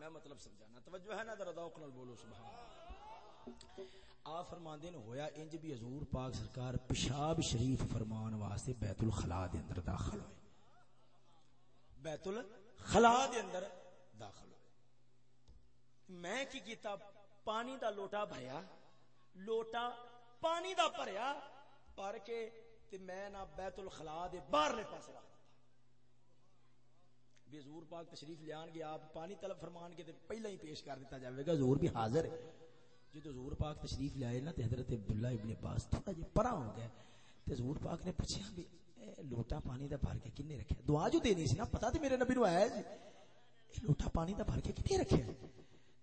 میں مطلب سمجھانا، توجہ ہے نا، ذرا ذوق نال بولو، سبحان اللہ۔ آ فرماندے نے ہویا، انج بھی حضور پاک سرکار پیشاب شریف فرمان واسطے بیت الخلا دے اندر داخل ہوئے۔ بیت الخلا دے اندر داخل ہوئے۔ میں کی کیتا پانی دا لوٹا بھریا لوٹا پانی دا بھریا پر کے تے میں نہ بیت الخلا دے باہرلے پاسے رکھ بھی حضور پاک تشریف لیان گے آپ پانی طلب فرمان کے تے پہلا ہی پیش کر دیتا جاوے گا، حضور بھی حاضر ہے۔ جب حضور پاک تشریف لے آئے نا، تے حضرت عبداللہ ابن عباس تھوڑا جی پرا ہو گیا تے حضور پاک نے پوچھا بھی لوٹا پانی دا بھر کے کنے رکھیا دعا جو دینی سی نا، پتہ تے میرے نبی نو آیا جی۔ لوٹا پانی دا بھر کے کنے رکھیا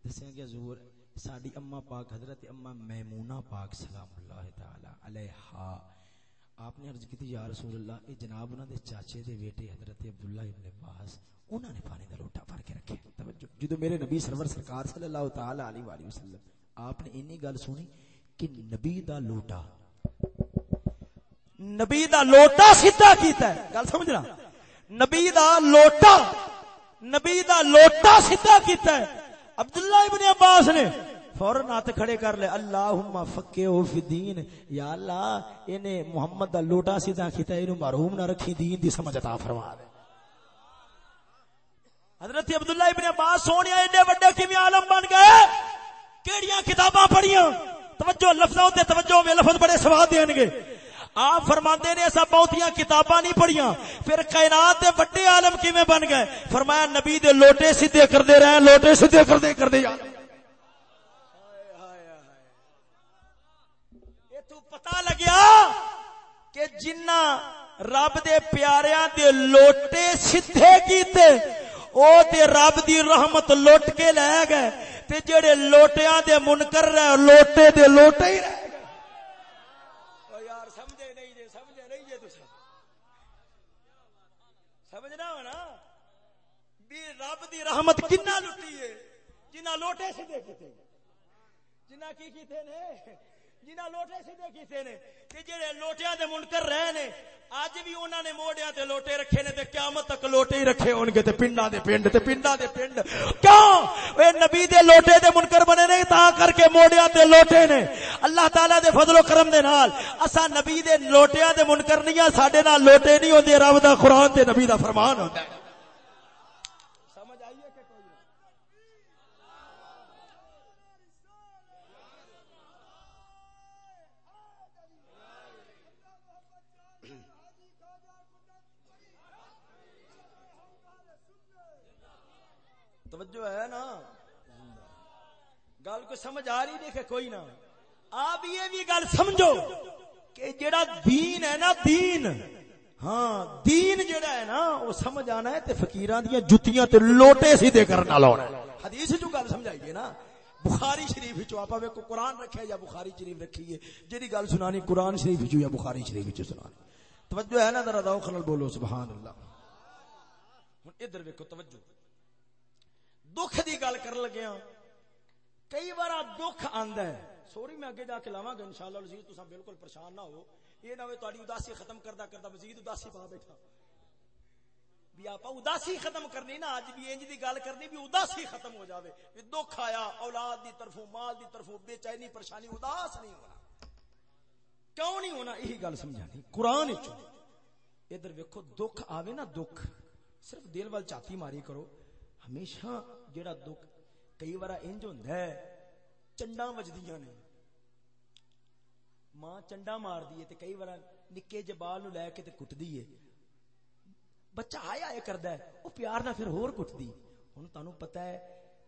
دسیا کہ حضور، ساڈی اما پاک، حضرت اما میمونہ پاک، سلام اللہ تعالی علیہا۔ آپ نے عرض کی تھی، یا رسول اللہ، اے جناب انہاں دے چاچے دے بیٹے حضرت عبداللہ ابن عباس، انہاں نے پانی دا لوٹا بھر کے رکھیا توجہ جدو میرے نبی سرور سرکار صلی اللہ تعالی علیہ وآلہ وسلم، آپ نے اینی گل سنی کہ نبی دا لوٹا نبی دا لوٹا سیدھا کیتا ہے۔ گل سمجھنا؟ نبی دا لوٹا، نبی دا لوٹا سیدھا کیتا ہے۔ عبداللہ ابن عباس نے فوراً ہاتھ کھڑے کر لے، اللہم فقہو فی دین۔ یا اللہ انہیں محمد دا لوٹا سیدھا کیتا ہے انہوں محروم نہ رکھی، دین دی سمجھ عطا فرما دے۔ حضرت عبداللہ ابن عباس سونے ایڈے وڈے کیویں عالم بن گئے؟ کیڑیاں کتاباں پڑھیاں؟ توجہ لفظوں تے توجہ میں لفظ بڑے سواد دین گے آپ فرماندے نے ایسا بہتیاں کتاباں نہیں پڑھیاں۔ پھر کائنات دے بڑے عالم کیویں بن گئے؟ فرمایا نبی دے لوٹے سیدھے کردے رہے لوٹے سیدھے کردے کردے یا یہ تو پتہ لگیا کہ جنہ رب دے پیاریاں دے لوٹے سیدھے کیتے، او تے رب دی رحمت لوٹ کے لے گئے۔ تے جڑے لوٹیاں دے منکر رہے، لوٹے دے لوٹے ہی رہ گئے او یار سمجھے نہیں جے سمجھے نہیں جے تسا سمجھنا ہو نا بھی رب دی رحمت کنا لٹی ہے؟ جنہ لوٹے سیدھے کیتے جنہ کی کیتے نے؟ جنہ لوٹے سیدھے کیتے نے۔ تے جڑے لوٹیاں دے منکر رہے نے اج بھی انہاں نے موڑیاں تے لوٹے رکھے نے تے قیامت تک لوٹے ہی رکھے ہون گے تے پنڈاں دے پنڈ تے پنڈاں دے پنڈ۔ کیوں؟ اے نبی دے لوٹے دے منکر بنے نے، تا کر کے موڑیاں تے لوٹے نے۔ اللہ تعالی دے فضل و کرم دے نال اسا نبی دے لوٹیاں دے منکر نہیں ساڈے نال لوٹے نہیں ہوندے، رب دا قرآن تے نبی دا فرمان ہوندا ہے سمجھ آئی ہے کہ کوئی نہیں توجہ ہے نا، گل کو سمجھ آ رہی دیکھے کوئی نہ۔ آپ یہ بھی گل سمجھو کہ جڑا دین ہے نا، دین۔ ہاں دین جڑا ہے نا، وہ سمجھ آنا ہے تے فقیراں دیاں جتیاں تے لوٹے سیدھے کرنا لاونا ہے۔ حدیث جو گل سمجھائیے نا، بخاری شریف وچ آپ کو قرآن رکھے یا بخاری شریف رکھی ہے، جیڑی گل سنانی قرآن شریف وچ یا بخاری شریف وچ سنانی۔ توجہ ہے نا، ذرا ذوق خلل بولو، سبحان اللہ۔ ہن ادھر ویکھو، توجہ۔ دکھ دی گل کر لگیا ہاں۔ کئی بار دکھ آندا ہے۔ سوری، میں اگے جا کے لاواں گا انشاءاللہ۔ عزیز تساں بالکل پریشان نہ ہو۔ یہ نہ ہوے تہاڈی اداسی ختم کردا کردا مزید اداسی پا بیٹھا۔ بھی آپ اداسی ختم کرنی نا اج بھی انج دی گل کرنی بھی اداسی ختم ہو جاوے۔ بھی دکھ آیا، اولاد دی طرفوں، مال دی طرفوں، بے چینی پریشانی، اداس نہیں ہونا۔ کیوں نہیں ہونا؟ یہی گل سمجھانی۔ قرآن وچ ادھر ویکھو، دکھ آوے نا دکھ۔ صرف دل وال چاتی ماری کرو۔ ہمیشہ جیڑا دکھ کئی بار انج ہوندا ہے چنڈا وجدیاں نے۔ ماں چنڈا مار دیے تے کئی بار نکے جبال نو لے کے تے کٹ دیے بچہ آیا یہ کرد ہے وہ پیار نہ پھر ہور کٹ دی ہوں تہن پتا ہے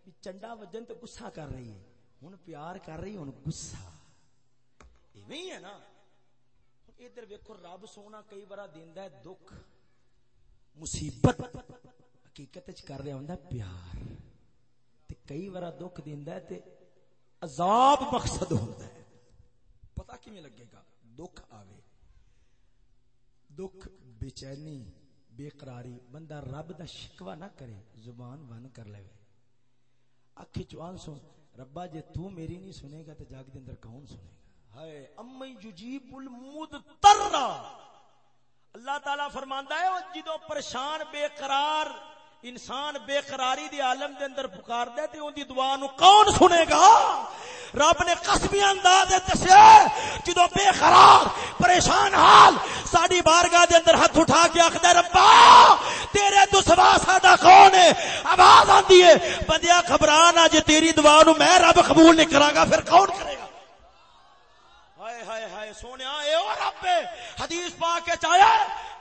بھی چنڈا وجن تو گسا کر رہی ہے۔ ہوں پیار کر رہی ہوں گسا ایویں ہے نا۔ ادھر ویکو رب سونا کئی بار دینا ہے دکھ، مصیبت۔ حقیقت کر رہا ہوں پیار۔ تے کئی بار دکھ دینا ہے تے عذاب مقصد ہوتا ہے۔ پتا کیویں لگے گا؟ دکھ آوے۔ دکھ بے چینی، بے قراری، بندہ رب دا شکوا نہ کرے، زبان ون کر لے اکھی چوان سن، ربا جے تو میری نہیں سنے گا تو جاگ دے اندر کون سنے گا؟ ہائے امی یجیب المدتر اللہ تعالی فرماندا ہے، جدوں پریشان، بے قرار انسان بے قراری دی عالم دے اندر پکار دے تے اون دی دعا نو کون سنے گا؟ رب نے قسمی انداز دسیا جدو بے قرار، پریشان حال، ساڈی بارگاہ دے اندر ہاتھ اٹھا کے آخدا ربا، تیرے تو سوا ساڈا کون ہے؟ آواز آندی ہے بندیا گھبرا جے تیری دعا نو میں رب قبول نہیں کراں گا، پھر کون کرے گا؟ ہائے ہائے ہائے، سونیا، اے او رب، حدیث پاک کے چایا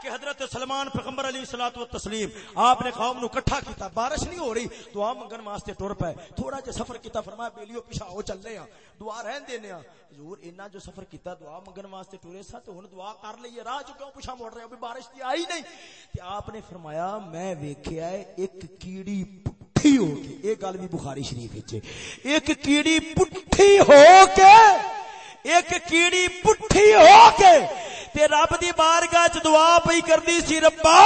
کہ حضرت سلمان پیغمبر علی صلاۃ و تسلیم آپ نے قوم نو کٹھا کیتا، بارش نہیں ہو رہی، دعا منگن واسطے ٹر پے۔ تھوڑا جے سفر کیتا، فرمایا بیلیو پیچھے او چل رہے ہاں، دعا رہن دینے ہیں حضور اتنا جو سفر کیتا، دعا منگن واسطے ٹرے سا تے ہن دعا کر لئیے راہ جو کیوں پیچھے مڑ رہے ابھی بارش تے آئی نہیں۔ تے آپ نے فرمایا، میں ویکھیا ہے، ایک کیڑی پٹھی ہو کے ایک گل بھی بخاری شریف وچ ایک کیڑی پٹھی ہو کے، ایک کیڑی پٹھی ہو کے تے رب دی بارگاہ چ دعا پئی کردی سی، ربا،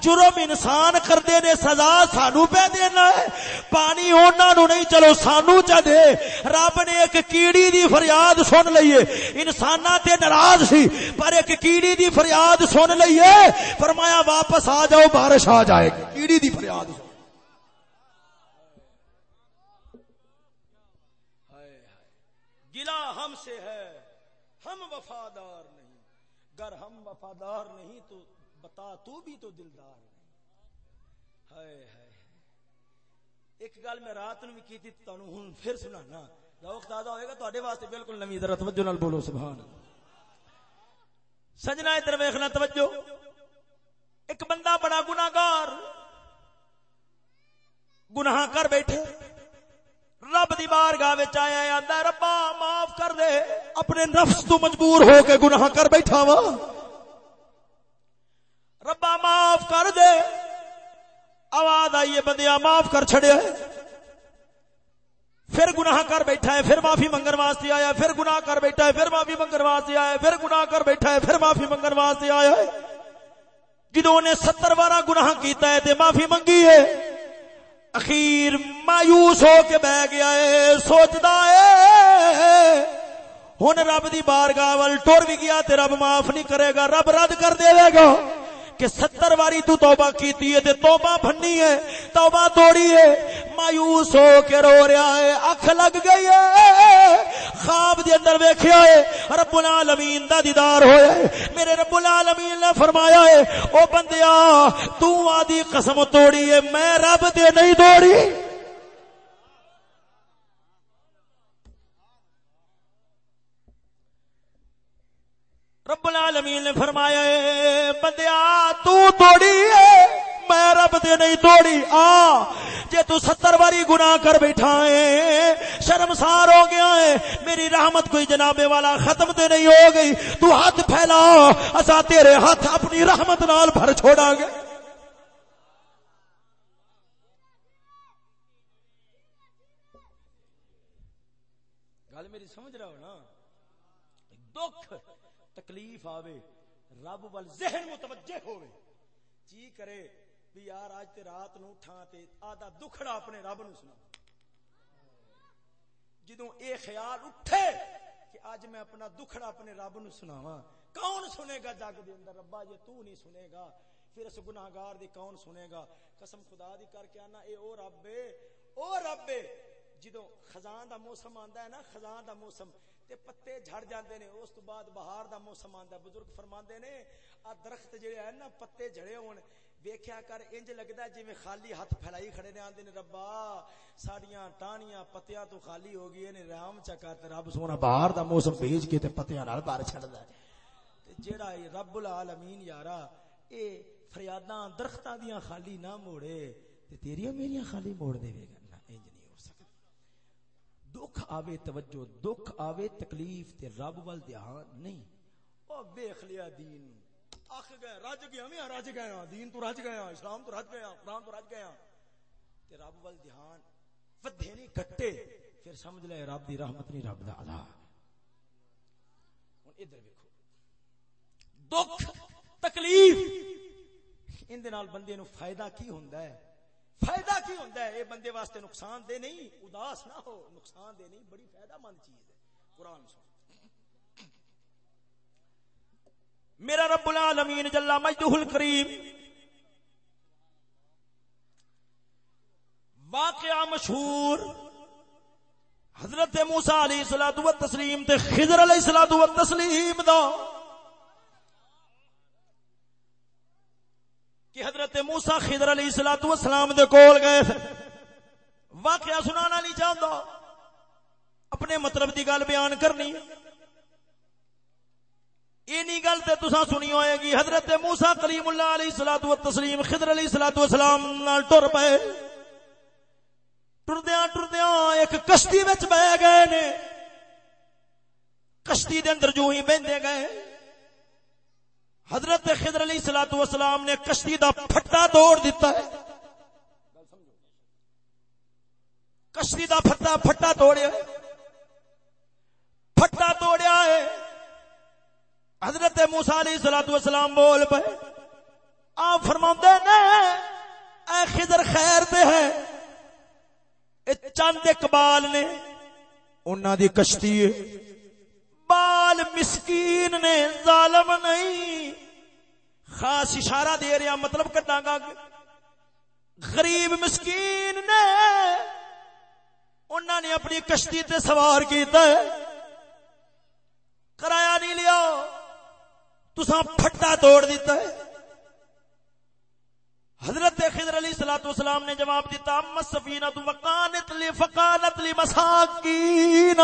جرم انسان کردے نے، سزا سانو پہ دینا ہے۔ پانی انہاں نو نہیں، چلو سانو چا دے۔ رب نے ایک کیڑی دی فریاد سن لئیے انساناں تے ناراض سی، پر ایک کیڑی دی فریاد سن لئیے فرمایا، واپس آ جاؤ، بارش آ جائے گی۔ کیڑی دی فریاد۔ سن گلا ہم سے ہے، ہم وفادار نہیں گر ہم وفادار نہیں تو بتا تو بھی تو دلدار نہیں۔ ہائے ہائے ایک گل میں رات نو بھی کی تھی، تانوں ہن پھر سنانا۔ ذوق تازہ ہوئے گا تواڈے واسطے بالکل نویں ذرا توجہ نال بولو، سبحان سجنا ادھر ویکھنا، توجہ۔ ایک بندہ بڑا گناہگار، گناہ کر بیٹھے۔ رب دی بارگاہ وچ آیا آندا ربا معاف کر دے، اپنے نفس تو مجبور ہو کے گناہ کر بیٹھا وا۔ ربا معاف کر دے۔ آواز آئیے بندیا معاف کر چھڑیا ہے۔ پھر گناہ کر بیٹھا ہے، پھر معافی منگن واسطے آیا پھر گناہ کر بیٹھا ہے، پھر معافی منگن واسطے آیا پھر گناہ کر بیٹھا ہے، پھر معافی منگن واسطے آیا ہے۔ جدوں نے ستر بارہ گناہ کیتا ہے تے معافی منگی ہے۔ اخیر مایوس ہو کے بہ گیا ہے، سوچتا ہے۔ ہن رب دی بارگاہ ول ٹر بھی گیا تے رب معاف نہیں کرے گا، رب رد کر دے گا۔ کہ ستر واری تو توبہ کیتی ہے، تے توبہ بھنی ہے، توبہ توڑی ہے۔ مایوس ہو کے رو رہا ہے، اکھ لگ گئی ہے۔ خواب دے اندر ویکھیا ہے، رب العالمین دا دیدار ہویا ہے۔ میرے رب العالمین نے فرمایا ہے، او بندیا، تو آدی قسم توڑی ہے، میں رب دے نہیں توڑی رب العالمین نے فرمایا، اے بندیا، تو توڑی ہے، میں رب دے نہیں توڑی آ، جے تو ستر باری گناہ کر بیٹھا ہے شرمسار ہو گیا ہے، میری رحمت کوئی جنابے والا ختم تے نہیں ہو گئی، تو ہاتھ پھیلا اسا تیرے ہاتھ اپنی رحمت نال بھر چھوڑا گے۔ گل میری سمجھ رہا ہو نا؟ دکھ۔ تکلیف آوے، رب وال ذہن متوجہ ہوئے جی کرے؟ بھی یار آج تے رات نو اٹھاں تے آدھا دکھڑا اپنے رب نو سنا جدوں اے خیال اٹھے کہ آج میں اپنا دکھڑا اپنے رب نو سناواں، کون سنے گا جگ دے اندر؟ ربا جے تو نہیں سنے گا۔ پھر اس گناہگار دی کون سنے گا؟ قسم خدا دی کر کے آنا، اے او رب، اے او رب اے جدوں خزان دا موسم آندا ہے نا، خزان دا موسم تے پتے جھڑ جاندے نے۔ اس تو بعد بہار دا موسم آندا بزرگ فرماندے نے، آ درخت جڑے ہیں نا، پتے جھڑے ہون۔ ویکھیا کر، انج لگدا جویں خالی ہاتھ پھیلائی کھڑے نے، آندے نے، ربا ساڈیاں ٹانیاں پتیاں تو خالی ہو گئی نے، رام چکا تے رب سونا بہار دا موسم بھیج کے تے پتیاں نال بار چھڑدا ہے۔ تے جیڑا اے رب العالمین یارا، اے فریاداں درختاں دیاں خالی نہ موڑے، تے تیریاں میریاں خالی موڑ دے گا نہ انج نہیں ہو سکدا دکھ آوے توجہ، دکھ آوے تکلیف تے رب ول دھیان نہیں۔ او ویکھ لیا دین۔ آخ گئے، رج گیا میں رج گیا ہاں۔ دین تو رج گیا ہاں، اسلام تو رج گیا ہاں، قرآن تو رج گیا تے رب ول دھیان ودھے نہیں، کٹے۔ پھر سمجھ لے، رب دی رحمت نہیں، رب دا عذاب ہن ادھر ویکھو۔ دکھ، تکلیف ان دے نال بندے نو فائدہ کی ہوندا ہے؟ فائدہ کی ہوندا ہے؟ اے بندے واسطے نقصان دہ نہیں، اداس نہ ہو، نقصان دہ نہیں، بڑی فائدہ مند چیز ہے۔ قرآن سن میرا رب العالمین جل مجدہ الکریم واقعہ مشہور حضرت موسیٰ علیہ الصلوۃ والتسلیم تے خضر علیہ الصلوۃ والتسلیم دا کہ حضرت موسیٰ خضر علیہ الصلوۃ والسلام دے کول گئے تھے۔ واقعہ سنانا نہیں چاہتا۔ اپنے مطلب دی گل بیان کرنی اینی گل تے تساں سنی ہوئے گی، حضرت موسی کلیم اللہ علیہ الصلوۃ والتسلیم خضر علیہ الصلوۃ والسلام نال ٹر پئے۔ ٹردیاں ٹردیاں ایک کشتی وچ بہ گئے نے۔ کشتی دے اندر جو ہی بہندے گئے۔ حضرت خضر علیہ الصلوۃ والسلام نے کشتی دا پھٹا توڑ دیتا ہے۔ کشتی دا پھٹا پھٹا توڑیا پھٹا توڑیا ہے۔ حضرت موسیٰ علیہ الصلوۃ والسلام بول پے۔ آپ فرماندے نے، اے خضر خیر تے ہے۔ اے چند اقبال نے، انہاں دی کشتی ہے۔ بال مسکین نے، ظالم نہیں۔ خاص اشارہ دے رہا مطلب کٹاں گا غریب مسکین نے، انہاں نے اپنی کشتی تے سوار کیتا ہے۔ کرایا نہیں لیا۔ تسا پھٹا توڑ دیتا ہے۔ حضرت خضر علیہ الصلوۃ والسلام نے جواب دیتا ام السفینہ وقانت لفقانت لمساکین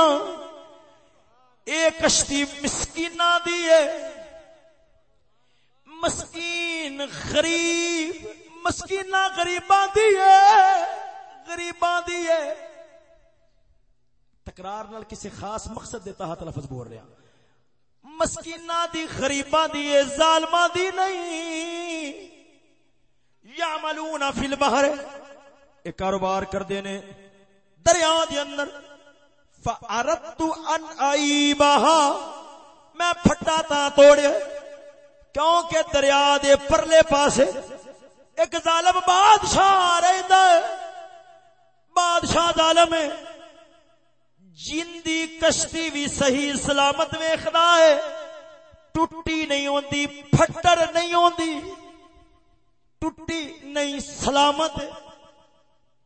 اے کشتی مسکینہ دی ہے مسکین غریب مسکینہ غریباں دی ہے غریباں دی ہے تکرار نال کسی خاص مقصد دے تحت لفظ بول رہا ہاں۔ مسکینہ دی، غریباں دی اے، ظالماں دی نہیں۔ یعملون فی البحر۔ اے کاروبار کردے نے۔ دریا دے اندر فاردت ان ایبہا میں پھٹا تا توڑیا، کیونکہ دریا دے پرلے پاسے ایک ظالم بادشاہ رہندا ہے۔ بادشاہ ظالم ہے۔ جندی کشتی بھی صحیح سلامت ویخدا ہے ٹوٹی نہیں ہوندی، پھٹر نہیں ہوندی۔ ٹوٹی نہیں، سلامت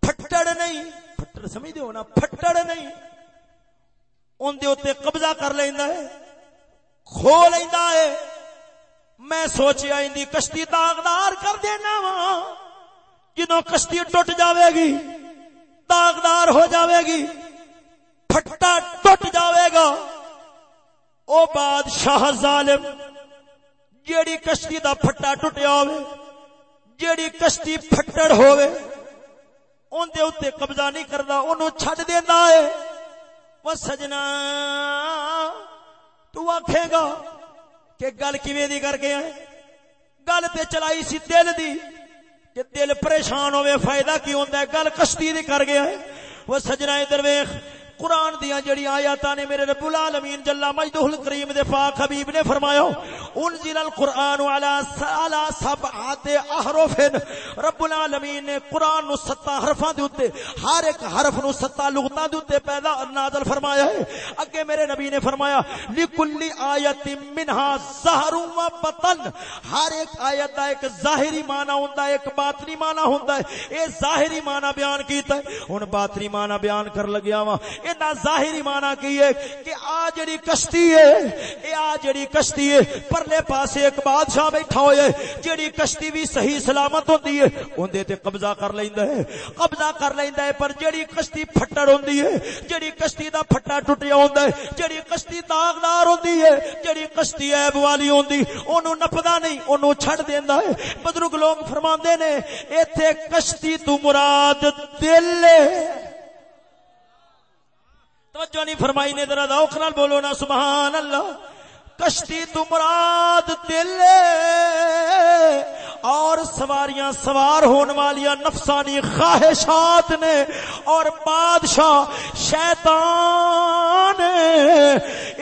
پھٹڑ نہیں پھٹڑ سمجھ دے ہونا پھٹڑ نہیں۔ ان دے اوتے قبضہ کر لیندا ہے، کھو لیندا ہے۔ میں سوچیا اندی کشتی داغدار کر دینا وا۔ جدوں کشتی ٹوٹ جاوے گی، داغدار ہو جاوے گی، پھٹا ٹوٹ جاوے گا۔ او بادشاہ ظالم، جیڑی کشتی دا پھٹا ٹوٹیا ہوئے جیڑی کشتی پھٹڑ ہوئے ان دے اتے قبضہ نہیں کردا انہوں چھڑ دینا ہے۔ وہ سجنا تو آکھے گا کہ گل کیویں دی کر کے ہے گل تے چلائی سی دل دی کہ دل پریشان ہوئے فائدہ کی ہوندا ہے گل کشتی دی کر گیا ہے وہ سجنا ادھر ویکھ قرآن دیا جڑی آیاتاں نے میرے رب العالمین جلا مجدہ الکریم دے پاک حبیب نے فرمایا، انزل القرآن علی سالا سبعات احرف رب العالمین نے قرآن نو ستا حرفاں دے اوتے، ہر ایک حرف نو ستا لغتاں دے اوتے پیدا نازل فرمایا ہے۔ اگے میرے نبی نے فرمایا لکل آیت منها ظہر و بطن۔ ہر ایک آیت دا ایک ظاہری معنی ہوندا ہے، ایک باطنی معنی ہوندا ہے۔ اے ظاہری معنی بیان کیتا ہے۔ ہن باطنی معنی بیان کر لگیا وا اے ظاہری معنی کی ہے کہ آ جڑی کشتی ہے، اے آ جڑی کشتی ہے، پرلے پاسے ایک بادشاہ بیٹھا ہوئے جڑی کشتی بھی صحیح سلامت ہوندی ہے اوندے تے قبضہ کر لیندا ہے، قبضہ کر لیندا ہے، پر جڑی کشتی پھٹڑ ہوندی ہے، جڑی کشتی دا پھٹا ٹٹیا ہوندا ہے، جڑی کشتی داغدار ہوندی ہے، جڑی کشتی عیب والی ہوندی، اونوں نپدا نہیں، اونوں چھڑ دیندا ہے۔ بزرگ لوگ فرماندے نے، ایتھے کشتی تو مراد دل ہے۔ توجہ نہیں فرمائی نے ذرا ذوق نال بولو نا سبحان اللہ۔ کشتی تو دل اور سواریاں سوار ہونے والی نفسانی خواہشات نے اور بادشاہ شیطان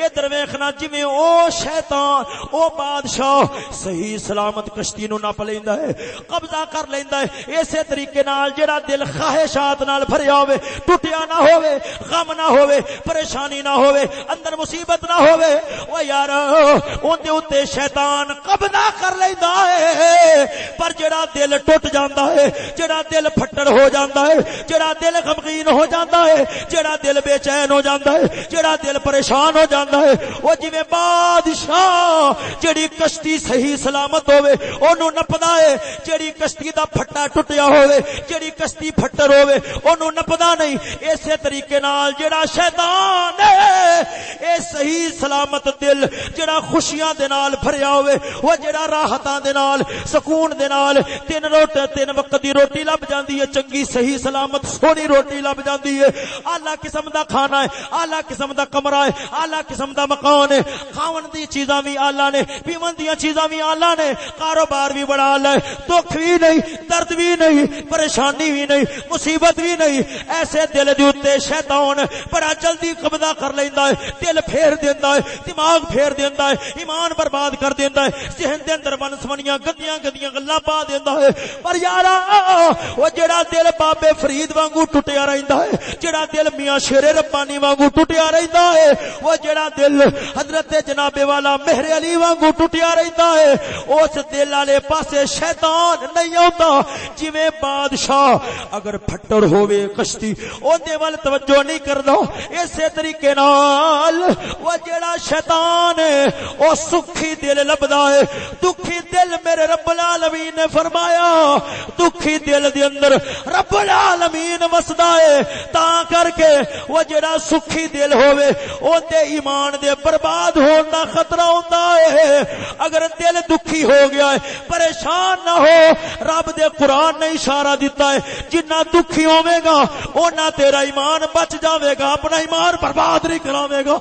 ادھر ویخنا جی او شیطان، او بادشاہ، صحیح سلامت کشتی نو نپ لیندا ہے، قبضہ کر لیندا ہے۔ اسی طریقے نال جڑا دل خواہشات نال بھریا ہوے ٹوٹیا نہ ہوے غم نہ ہوے پریشانی نہ ہوے اندر مصیبت نہ ہوے او یار اون دے اوتے شیطان قبضہ کر لیندا ہے۔ پر جڑا دل ٹوٹ جاندا ہے، جڑا دل پھٹڑ ہو جاندا ہے، جڑا دل غمگین ہو جاندا ہے، جڑا دل بے چین ہو جاندا ہے، جڑا دل پریشان ہو جاندا ہے۔ او جویں بادشاہ جڑی کشتی صحیح سلامت ہوے اونوں نپدا ہے۔ جڑی کشتی دا پھٹا ٹٹیا ہوے جڑی کشتی پھٹر ہوے اونوں نپدا نہیں۔ اسی طریقے نال جڑا شیطان ہے، اے صحیح سلامت دل جڑا خوشیاں دے نال بھریا ہوے او جڑا راحتاں دے نال، سکون دے نال، تین روٹی تین وقت دی روٹی لب جاندی ہے، چنگی صحیح سلامت سونی روٹی لب جاندی ہے۔ اعلی قسم دا کھانا ہے اعلی قسم دا کمرہ ہے اعلی قسم دا مکان ہے۔ کھاون دی چیزاں بھی اعلی نے، پیون دی چیزاں بھی اعلی نے۔ کاروبار بھی بڑا اعلی ہے۔ دکھ بھی نہیں، درد بھی نہیں، پریشانی بھی نہیں، مصیبت بھی نہیں۔ ایسے دل دے اوتے شیطان بڑا جلدی قبضہ کر لیندا ہے، دل پھیر دیندا ہے، دماغ پھیر دیندا دیندا ہے، ایمان برباد کر دیندا ہے، ذہن دے اندر من سمنیاں گندیاں گندیاں گلاں پا دیندا ہے۔ پر یارا او جڑا دل بابے فرید وانگو ٹٹیا رہندا ہے، جڑا دل میاں شیر ربانی وانگو ٹٹیا رہندا ہے او جڑا دل حضرت جناب والا مہر علی وانگو ٹٹیا رہندا ہے۔ اس دل والے پاسے شیطان نہیں آوندا، جویں بادشاہ اگر پھٹڑ ہوے کشتی، اون دے ول توجہ نہیں کردا۔ اسی طریقے نال او جڑا شیطان ہے او oh, سکھی دل لبدا ہے، دکھی دل میرے رب العالمین نے فرمایا، دکھی دل دے اندر رب العالمین وسدا ہے، تا کر کے وہ جڑا سکھی دل ہوے او تے ایمان دے برباد ہون دا خطرہ ہوندا ہے، اگر دل دکھی ہو گیا ہے، پریشان نہ ہو، رب دے قرآن نے اشارہ دیتا ہے، جنہ دکھی ہوے گا، اونا تیرا ایمان بچ جاوے گا، اپنا ایمان برباد نہیں کراوے گا.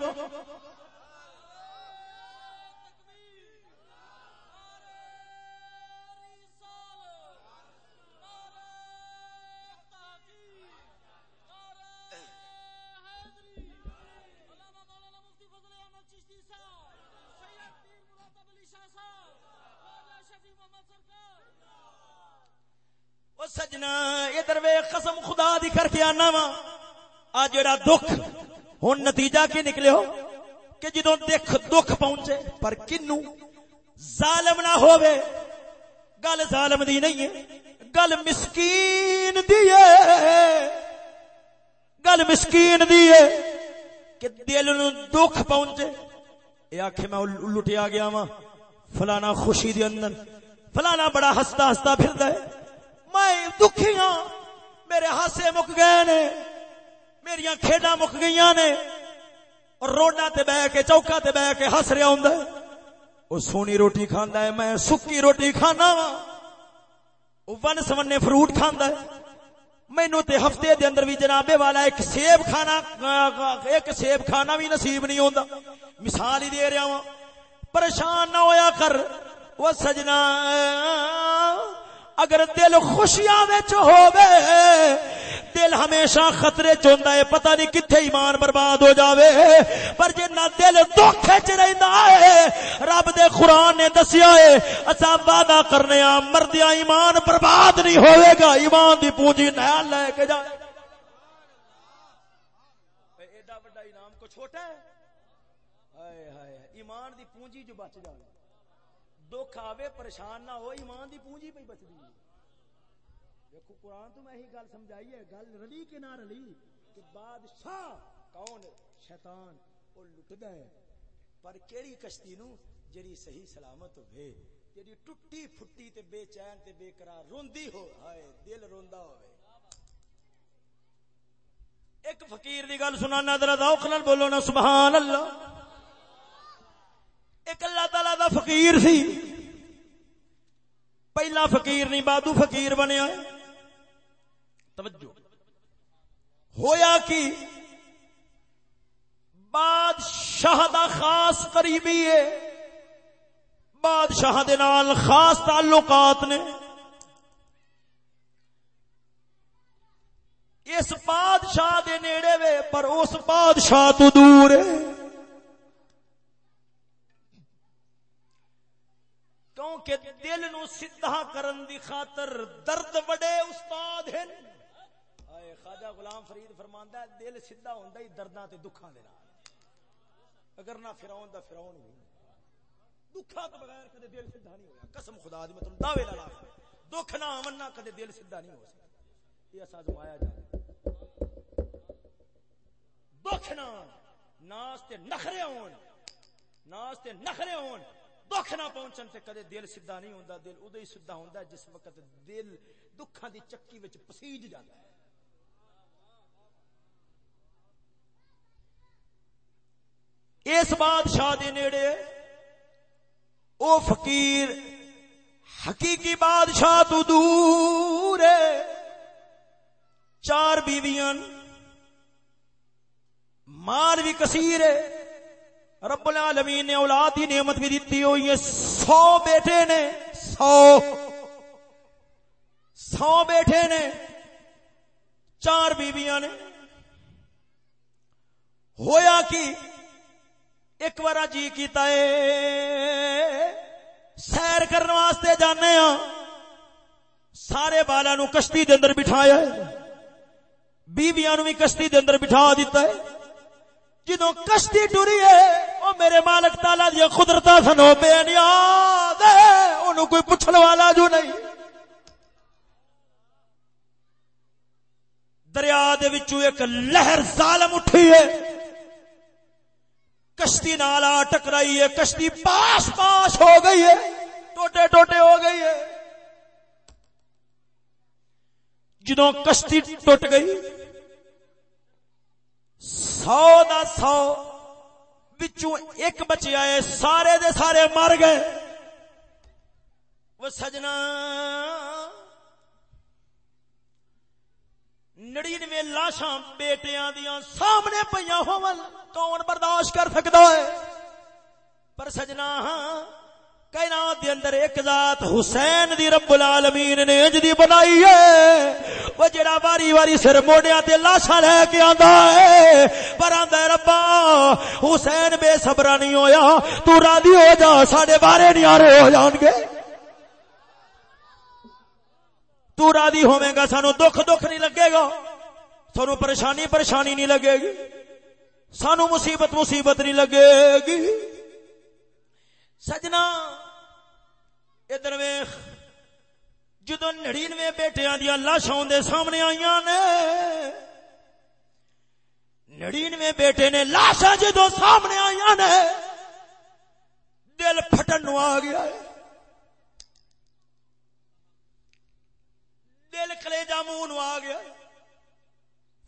سجنا، ادھر وے قسم خدا دی کر کے آنا وا۔ آ جڑا دکھ، ہن نتیجہ کی نکلے ہو؟ کہ جدوں دکھ دکھ پہنچے، پر کنو ظالم نہ ہووے۔ گل ظالم دی نہیں ہے، گل مسکین دی ہے۔ گل مسکین دی ہے کہ دل نو دکھ پہنچے۔ اے آکھے میں لٹیا گیا وا فلانا خوشی دی اندر، فلانا بڑا ہستا ہستا پھردا ہے۔ میں دکھی ہاں میرے ہاسے مک گئے نے میری کھیڈا مک گئی نے اور روڈا تے بہ کے چوکا تے بہ کے ہس رہا ہوں وہ سونی روٹی کھانا ہے، میں سکی روٹی کھانا وا۔ ون سمنے فروٹ کھانا ہے۔ مینو تے ہفتے دے اندر بھی جنابے والا ایک سیب کھانا، ایک سیب کھانا بھی نصیب نہیں ہوتا مثال ہی دے رہا ہوں پریشان نہ ہویا کر۔ وہ سجنا اگر دل خوشیاں وچ ہووے، دل ہمیشہ خطرے چوندا ہے، پتہ نہیں کتھے ایمان برباد ہو جاوے۔ پر جے نہ دل دکھ چ رہندا ہے، رب دے قرآن نے دسیا ہے اسا وعدہ کرنے آ مردیا ایمان برباد نہیں ہوئے گا، ایمان دی پونجی نال لے کے جائے ایڈا بڑا انعام کو چھوٹا ہے۔ ہائے ہائے، ایمان دی پونجی جو بچ جائے دکھ آوے، پریشان نہ ہو ایمان دی پونجی پہ بچ دیکھو قرآن تو میں ہی گل سمجھائی ہے، گل رلی کہ نہ رلی؟ کہ بادشاہ کون شیطان۔ وہ لٹدا ہے۔ پر کیڑی کشتی نو جڑی صحیح سلامت ہوے جڑی ٹٹی پھٹی تے بے چین تے بے قرار روندی ہو، ہائے، دل روندا ہوے ایک فقیر دی گل سنانا، ذرا ذوق نال بولو نا، سبحان اللہ۔ ایک اللہ تعالی دا فقیر سی۔ پہلا فقیر نہیں بادو فقیر بنیا۔ توجہ۔ ہویا کی، بادشاہ دا خاص قریبی ہے۔ بادشاہ دے نال خاص تعلقات نے۔ اس بادشاہ دے نیڑے وے، پر اس بادشاہ تو دور ہے۔ کیونکہ دل نو سیدھا کرن دی خاطر درد وڈے استاد ہیں اے خواجہ غلام فرید فرماندا ہے، دل سیدھا ہوندا ہی درداں تے دکھاں دے نال۔ اگر نہ فرعون دا فرعون ہوئی، دکھاں تو بغیر کدے دل سیدھا نہیں ہویا۔ قسم خدا دی، میں تانوں دعوے نال آکھدا دکھ نہ آون نہ کدے دل سیدھا نہیں ہو سکدا یہ اسا زمایا جا دکھ نہ ناس تے نخرے ہون۔ ناس تے نخرے ہون۔ دکھ نہ پہنچن تے کدے دل سیدھا نہیں ہوندا، دل ادو ہی سیدھا ہوندا ہے، جس وقت دل دکھاں دی چکی وچ پسیج جاندا ہے۔ اس بادشاہ دے نیڑے او فقیر حقیقی بادشاہ تو دور ہے۔ چار بیویاں، مال بھی کثیر ہے۔ رب العالمین نے اولاد کی نعمت بھی دیتی ہوئی ہے۔ سو بیٹے نے، سو۔ سو بیٹے نے۔ چار بیویاں نے۔ ہویا کی؟ ایک بار جی کیتا ہے۔ سیر کرنے واسطے جانے ہاں۔ سارے بالا نو کشتی دے اندر بٹھایا ہے۔ بیویاں نو بھی کشتی دے اندر بٹھا دیتا ہے۔ جدو کشتی ٹری ہے وہ میرے مالک تالا دیا قدرت سنو، بے نیاد ہے کوئی پوچھنے والا جو نہیں۔ دریا دے وچوں ایک لہر ظالم اٹھی ہے۔ کشتی نالا ٹکرائی ہے، کشتی پاس پاس ہو گئی ہے، ٹوٹے ٹوٹے ہو گئی ہے۔ جدو کشتی ٹوٹ گئی سو دا سو بچوں ایک بچیا ہے سارے دے سارے مر گئے۔ وہ سجنا۔ نڑینوے لاشاں بیٹیاں دیاں سامنے پہ ہو کون برداشت کر سکتا ہے؟ پر سجنا ہاں کائنات دے اندر ایک ذات حسین دی رب العالمین نے انج دی بنائی ہے۔ وہ جڑا واری واری سر موڑیاں تے لاشاں لے کے آندا ہے۔ پر آندا ہے، ربا، حسین بے صبر نہیں ہویا۔ تو راضی ہو جا، ساڈے بارے نیارے ہو جان گے۔ تو راضی ہوے گا، سانو دکھ دکھ نہیں لگے گا۔ سانو پریشانی پریشانی نہیں لگے گی۔ سانو مصیبت مصیبت نہیں لگے گی۔ سجنا، ادھر ویخ جدو نڑینوے بیٹیا دیا لاشاں دے سامنے آئی نے، نڑینوے بیٹے نے لاشاں جدو سامنے آئی نے، دل پھٹن نو آ گیا ہے۔ دل کلیجا منہ نو آ گیا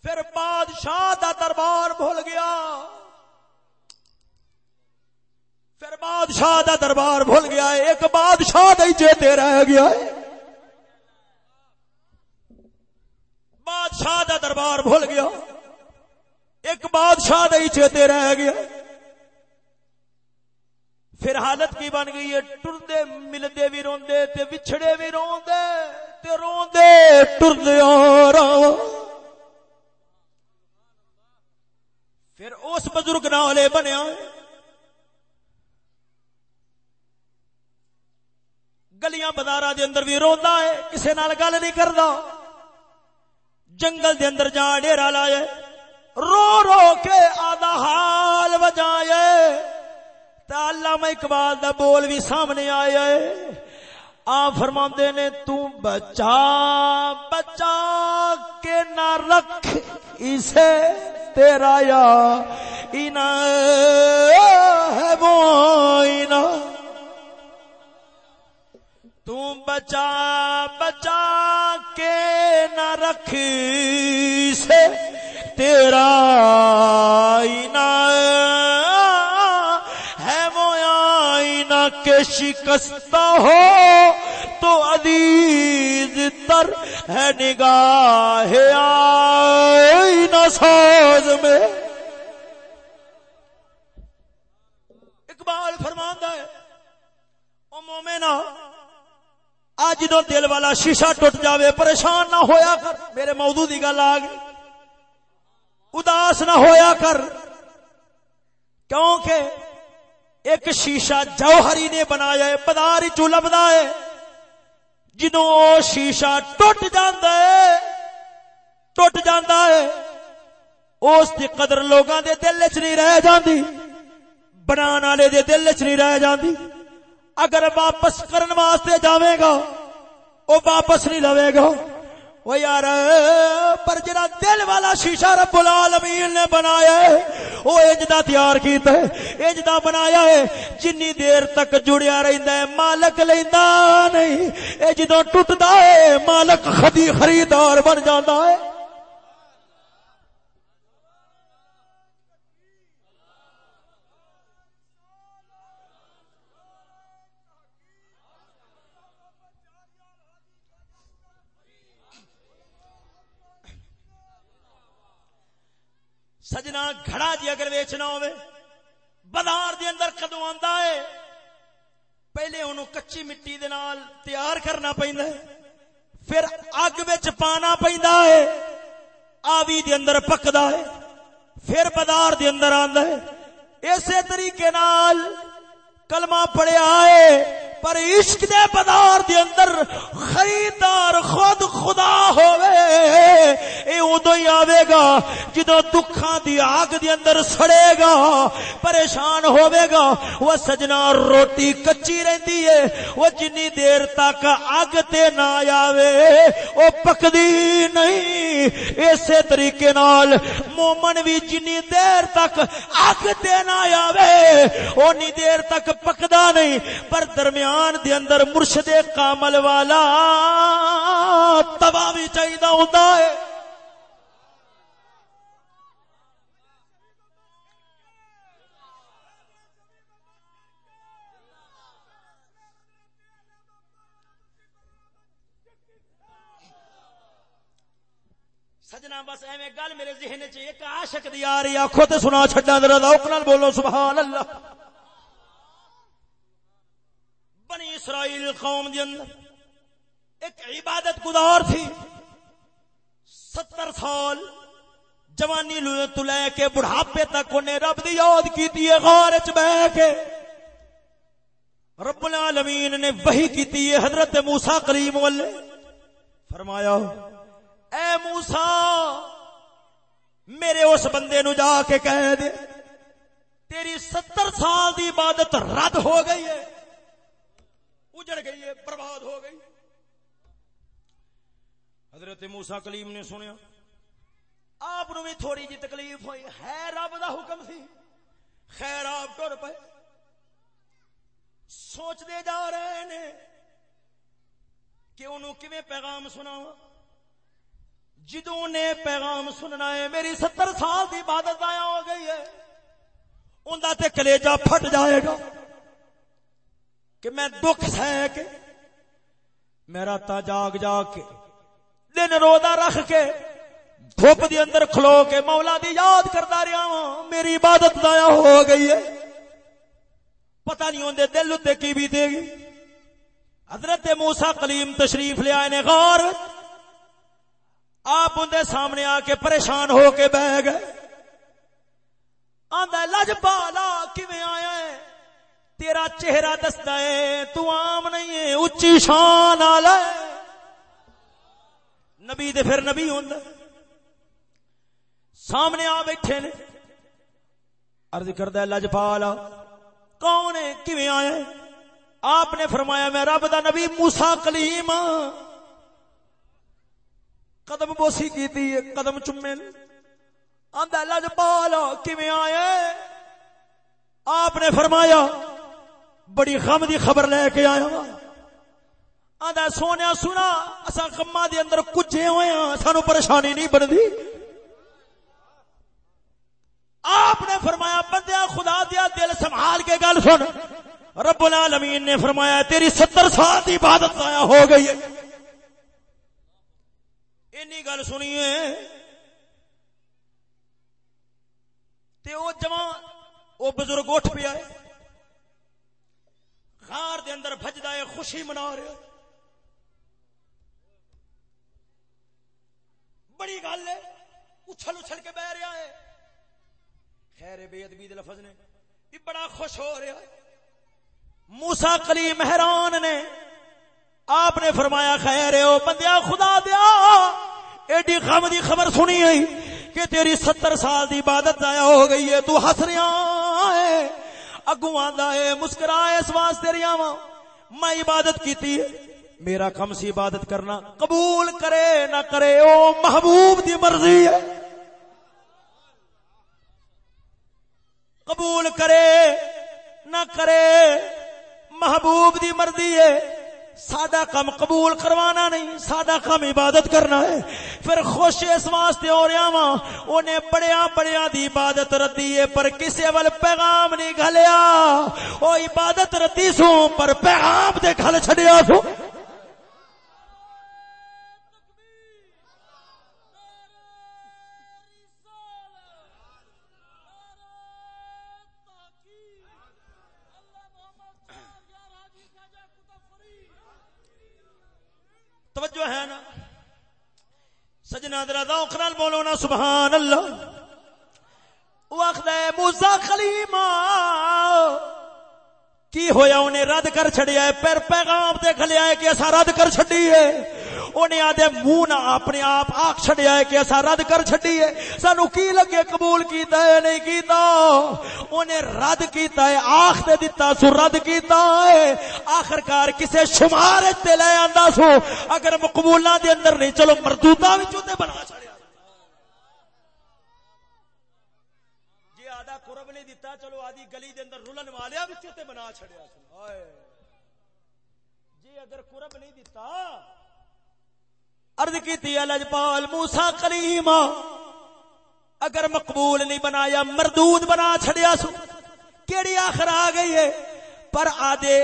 پھر بادشاہ دا دربار بھول گیا۔ پھر بادشاہ دا دربار بھول گیا ایک بادشاہ دے چیتے رہ گیا ہے۔ شاہ دا دربار بھول گیا۔ ایک بادشاہ دہی چیتے رہ گیا۔ پھر حالت کی بن گئی ہے، ٹردے، ملتے بھی روندے، تے بچھڑے بھی روندے، تے روندے، ٹردے رو پھر اس بزرگ نالے بنیا۔ گلیاں بازار دے اندر بھی روا ہے کسی نال گل نہیں کرتا جنگل دے اندر جا ڈیرا لائے، رو رو کے آدھا حال بجائے۔ تا علامہ اقبال دا بول بھی سامنے آیا ہے آ فرما نے، تو بچا بچا کے نہ رکھ اسے تیرا یا، اینا ہے وہ اینا تو بچا بچا کے نہ رکھ سے تیرا آئینہ ہے وہ آئینہ کے شکستہ ہو تو عزیز تر ہے نگاہ آئینہ ساز میں۔ اقبال فرماندہ ہے، او مومنہ آج جدو دل والا شیشہ ٹوٹ جاوے، پریشان نہ ہویا کر۔ میرے موضوع دی گل آ گئی۔ اداس نہ ہویا کر۔ کیونکہ ایک شیشہ جوہری نے بنایا ہے پداری چو لبدا ہے۔ جدو او شیشہ ٹوٹ جاندا ہے، ٹوٹ جاندا ہے، اس دی قدر لوگاں دے دل وچ نہیں رہ جاندی بنان والے دے دل وچ نہیں رہ جاندی۔ اگر واپس کرن واسطے جاوے گا وہ واپس نہیں لوے گا۔ وہ یار، پر جڑا دل والا شیشہ رب العالمین نے بنایا ہے وہ اجدا تیار کیتا ہے اجدا بنایا ہے۔ جنی دیر تک جڑیا رہندا ہے، مالک لیندا نہیں۔ اے جدوں ٹوٹدا ہے، مالک خدی خریدار بن جاندا ہے۔ سجنا گھڑا جی اگر ویچنا ہوئے بازار دے اندر کدو آندا ہے، پہلے انہوں کچی مٹی دے نال تیار کرنا پیندا ہے، پھر اگ وچ پانا پیندا ہے، آوی دے اندر پکدا ہے، پھر بازار دے اندر آندا ہے۔ اسی طریقے نال کلمہ پڑھیا ہے پر عشق دے بازار دے اندر خریدار خود خدا ہوئے اے ادو ہی آوے گا جدو دکھاں دی آگ دے اندر سڑے گا، پریشان ہوئے گا، وہ سجنا روٹی کچی رہندی ہے، وہ جنی دیر تک آگ تے نہ آوے وہ پکدی نہیں۔ اسی طریقے نال مومن بھی جنی دیر تک آگ تے نہ آوے، اونی دیر تک پکدا نہیں، پر درمیان دے اندر مرشد کامل والا تبا بھی چاہیے ہوتا ہے۔ سجنا بس ایویں گل میرے ذہن چ ایک عاشق دی آ رہی آخو تے سنا چھڈا ذرا ذوق نال بولو، سبحان اللہ۔ بنی اسرائیل قوم دے اندر ایک عبادت گزار تھی۔ ستر سال جوانی تو لے کے بڑھاپے تک انہیں رب دی یاد کیتی ہے، غار وچ بیٹھ کے۔ رب العالمین نے وحی کیتی ہے حضرت موسی کلیم والے۔ فرمایا، اے موسی، میرے اس بندے نو جا کے کہہ دے، تیری ستر سال دی عبادت رد ہو گئی ہے۔ اجڑ گئی ہے، برباد ہو گئی حضرت موسا کلیم نے سنیا، آپ بھی تھوڑی جی تکلیف ہوئی۔ ہے رب دا حکم سی۔ خیر آپ ٹر پے سوچتے جا رہے نے کہ انہوں کیویں پیغام سناوا جدوں نے پیغام سننا ہے، میری ستر سال کی عبادت آیا ہو گئی ہے۔ انہوں تے کلیجا پھٹ جائے گا۔ کہ میں دکھ سہ کے، میرا تا جاگ جاگ کے، دن رودا رکھ کے دھوپ دی اندر کھلو کے، مولا دی یاد کرتا رہا ہوں میری عبادت دایا ہو گئی ہے۔ پتہ نہیں ہوندے دل اتنے کی بھی دے گی۔ حضرت موسا کلیم تشریف لے آئے نے، غار۔ آپ اندر سامنے آ کے پریشان ہو کے بہ گئے۔ آندا لج پالا، کیویں آیا ہے؟ تیرا چہرہ دستا ہے، تو عام نہیں ہے اچھی شان والا ہے۔ نبی دے پھر نبی ہوندا سامنے آ بیٹھے نے۔ عرض کردا ہے لجپالا کون ہے؟ کیویں آیا آپ نے فرمایا، میں رب دا نبی موسی کلیم ہاں۔ قدم بوسی کیتی ہے، قدم چومے نے۔ آندا لجپالا کیویں آیا آپ نے فرمایا بڑی غم دی خبر لے کے آیا ہوں آدھا سونے سنا اسا غمہ دے اندر کچھے ہوئے ہیں سانو پریشانی نہیں بندی آپ نے فرمایا بندیا خدا دیا دل سنبھال کے گل سن۔ رب العالمین نے فرمایا، تیری ستر سال کی عبادت ضائع ہو گئی ہے۔ اینی گل سنیے۔ تے او جوان او بزرگ اٹھ پیا ہے۔ غار دے اندر بھجدا ہے، خوشی منا رہا ہے بڑی گل ہے، اچھل اچھل کے بہ رہا ہے۔ خیر بے ادبی لفظ نے، یہ بڑا خوش ہو رہا ہے۔ موسا کلی مہران نے، آپ نے فرمایا، خیر او بندیا، خدا دیا۔ ایڈی غم دی خبر سنی ہے کہ تیری ستر سال دی عبادت ضائع ہو گئی ہے، تو ہس رہا۔ اگو آندا ہے مسکرا اس واسطے رہیا وا میں عبادت کیتی ہے۔ میرا کم سی عبادت کرنا قبول کرے نہ کرے، او محبوب دی مرضی ہے۔ قبول کرے نہ کرے، محبوب دی مرضی ہے۔ سادہ کم قبول کروانا نہیں، سادہ کم عبادت کرنا ہے۔ پھر خوش اس واسطے ہو رہا وا انہیں بڑیا بڑیا دی عبادت رتی ہے، پر کسے ول پیغام نہیں گھلیا۔ او عبادت رتی سو پر پیغام دے گھل چھڈیا سو کر چھڑیا ہے، پھر پیغام تے کھلیا ہے کہ ایسا رد کر چھڑی ہے۔ انہیں آدھے منہ نہ اپنے آپ آخ چھڑیا ہے کہ ایسا رد کر چھڑی ہے۔ سانو کی لگے قبول کیتا ہے نہیں کیتا؟ انہیں رد کیتا ہے آخ تے دیتا سو رد کیتا ہے۔ آخرکار کسے شمار تے لے آندا سو۔ اگر مقبولاں دے اندر نہیں، چلو مردودہ وچوں تے بنا چھڑیا۔ جی قرب نہیں دیتا چلو آدھی گلی دے اندر رولن والیا وچوں تے بنا چھڑیا۔ سو ہائے۔ جی اگر قرب نہیں دیتا ارد کی لجپال موسا کریم اگر مقبول نہیں بنایا، مردود بنا چھڑیا سو۔ کیڑی آخر آ گئی ہے؟ پر آدھے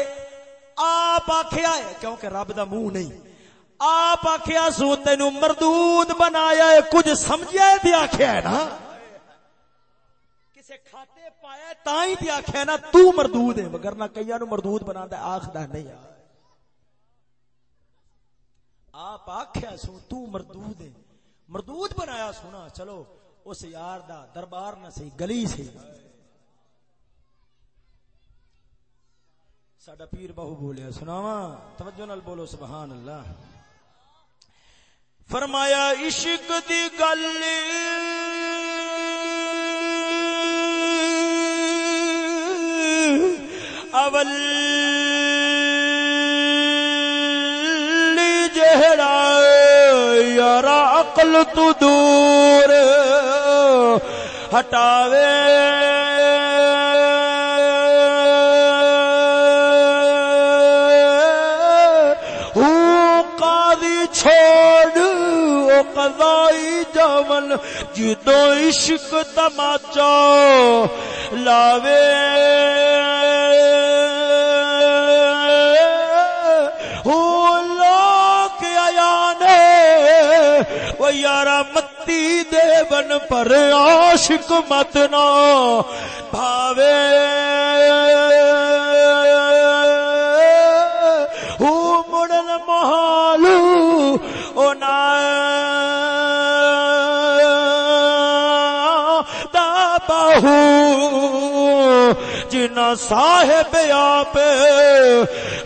آپ آخیا ہے، کیونکہ رب دا منہ نہیں۔ آپ آخیا سو تین مردود بنایا ہے، کچھ سمجھا ہے آخیا ہے نا؟ کسے کھاتے پایا تا ہی آخیا نا، تو مردود ہے، مگر نہ کئی نو مردود بنا آخر نہیں آ آپ سو تو مردود ہے مردود بنایا سونا چلو اس یار دا دربار نہ سی گلی سی ساڈا پیر بہو بولیا سناوا توجہ نال بولو سبحان اللہ فرمایا عشق دی گل اول جہڑا یار عقل تو دور ہٹاوے۔ قاضی چھوڑ او قضائی جمن جدو عشق تماچا لاوے۔ یارا متی دے بن پر عاشق مت نہ بھاوے۔ مڑن محالو او نا۔ دا باہو جنا صاحب آپ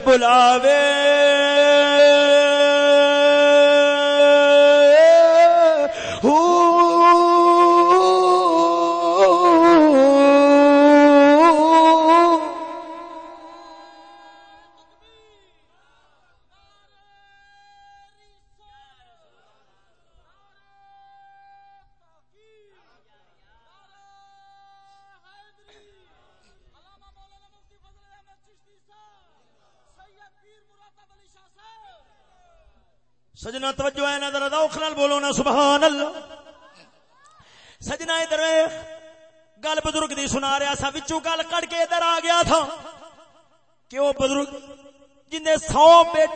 بلاوے۔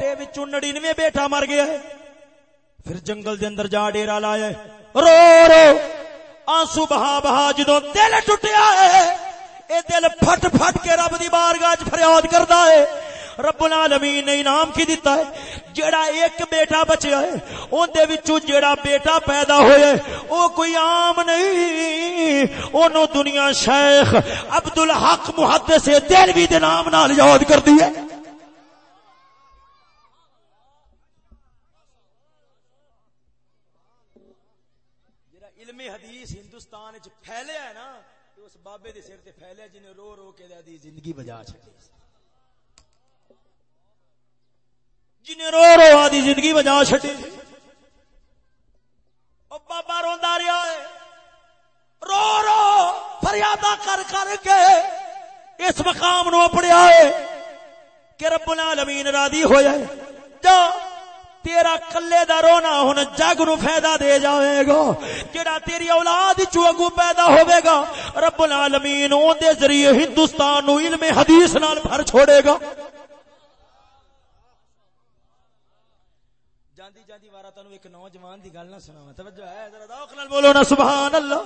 بیٹے وچوں نڑینوے بیٹا مر گیا ہے پھر جنگل دے اندر جا ڈیرا لایا ہے رو رو آنسو بہا بہا جدو دل ٹوٹیا ہے اے دل پھٹ پھٹ کے رب دی بارگاہ چ فریاد کردا ہے رب العالمین نے انعام کی دیتا ہے جڑا ایک بیٹا بچیا ہے اون دے وچوں جڑا بیٹا پیدا ہوئے او کوئی عام نہیں اونوں دنیا شیخ عبد الحق محدث دلوی دے نام نال یاد کردی ہے جڑا علم حدیث ہندوستان وچ پھیلیا ہے نا اس بابے دے سر تے پھیلیا جنے رو رو کے دی زندگی بجا چھڈی جنہیں رو رو آدھی زندگی بجا چڈی بابا روا رہا ہے۔ رو رو فریادہ کر کر کے اس مقام نو پڑیا ہے کہ رب العالمین راضی ہو جائے جا۔ تیرا کلے دا رونا ہن جگ نو فائدہ دے جاوے گا۔ جڑا تیری اولاد چو اگو پیدا ہوے گا، رب العالمین اون دے ذریعے ہندوستان نو علم حدیث نال بھر چھوڑے گا۔ جاندی جاندی وارا تانو ایک نوجوان دی گل نہ سناواں۔ توجہ ہے، ذرا ذوق نال بولو نا، سبحان اللہ۔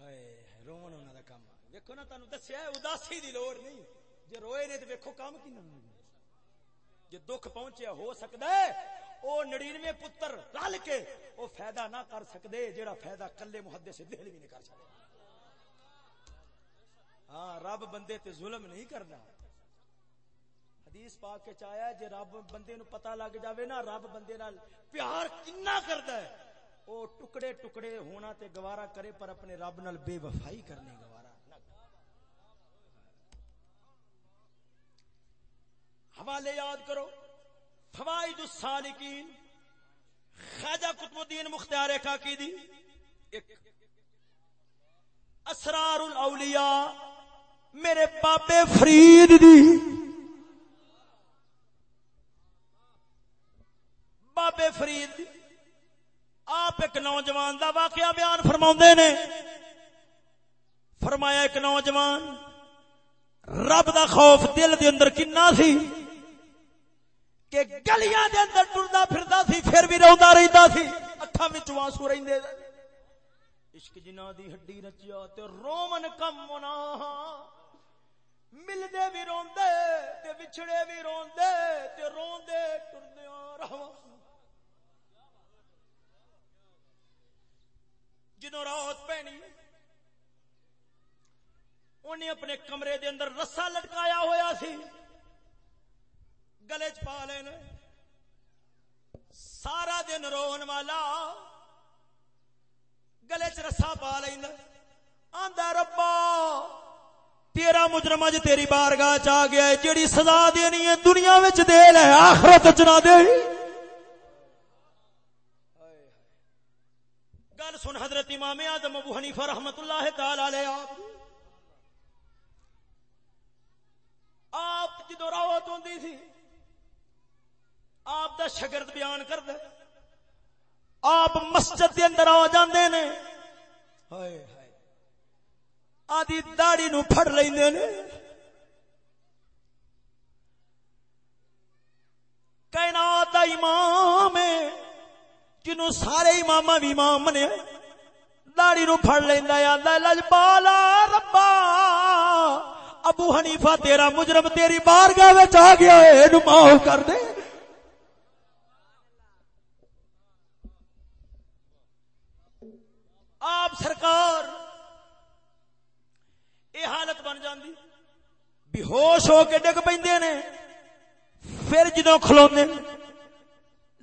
ہائے رون انہاں دا کام ویکھو نا، تانوں دسیا ہے، اداسی دی لوڑ نہیں۔ جے روئے نے تے ویکھو کام کینا۔ جے دکھ پہنچیا ہو سکدا ہے، او 99 پتر رل کے او فائدہ نہ کر سکدے، جیڑا فائدہ کلے محدث دل بھی نہیں کر سکدا ہاں رب بندے تے ظلم نہیں کردا حدیث پاک کے چایا جے رب بندے نو پتہ لگ جاوے نا، رب بندے نال پیار کنا کردا ہے۔ او ٹکڑے ٹکڑے ہونا تے گوارا کرے، پر اپنے رب نال بے وفائی کرنے گوارا۔ حوالے یاد کرو، فوائد السالکین، خواجہ قطب الدین مختار کاکی ایک اسرار الاولیاء، میرے بابے فرید دی۔ بابے فرید آپ ایک نوجوان دا واقعہ بیان فرما نے۔ فرمایا ایک نوجوان، رب دا خوف دل دے اندر کنا سی؟ کہ گلیاں دے اندر ٹردا پھردا سی، پھر بھی روندا رہندا سی۔ اکھاں وچ آنسو رہندے عشق جنا دی ہڈی نچیا تے رومن کم ہونا۔ ملدے بھی روندے تے وچھڑے بھی روندے تے روندے ٹردیاں رہواں جدو رات پینی انہیں اپنے کمرے دے اندر رسا لٹکایا ہوا سی۔ گلے چ پا لے سارا دن رون والا۔ گلے چ رسا پا لینا آندا ربا، تیرا مجرم اج تیری بارگاہ چ آ گیا ہے، جیڑی سزا دینی ہے دنیا وچ دے لے، آخرت چ نہ دے۔ گل سن حضرت امام اعظم ابو حنیفہ رحمت اللہ تعالی علیہ۔ آپ آپ جدو راوت ہوندی تھی آپ دا شگرد بیان کر دے آپ مسجد دے اندر آ جاندے نے۔ ہائے ہائے۔ آدھی داڑی نو پھڑ لیندے نے۔ کائنات دا امام ہے جنوں سارے امام بھی امام بنے داڑی نو پھڑ لیندا لینا آدھا لجپالا ربا۔ ابو حنیفہ تیرا مجرم تیری بارگاہ میں آ گیا ہے معاف کر دے۔ آپ سرکار یہ حالت بن جاندی۔ بے ہوش ہو کے ڈگ پیندے نے۔ پھر جدو کھلوندے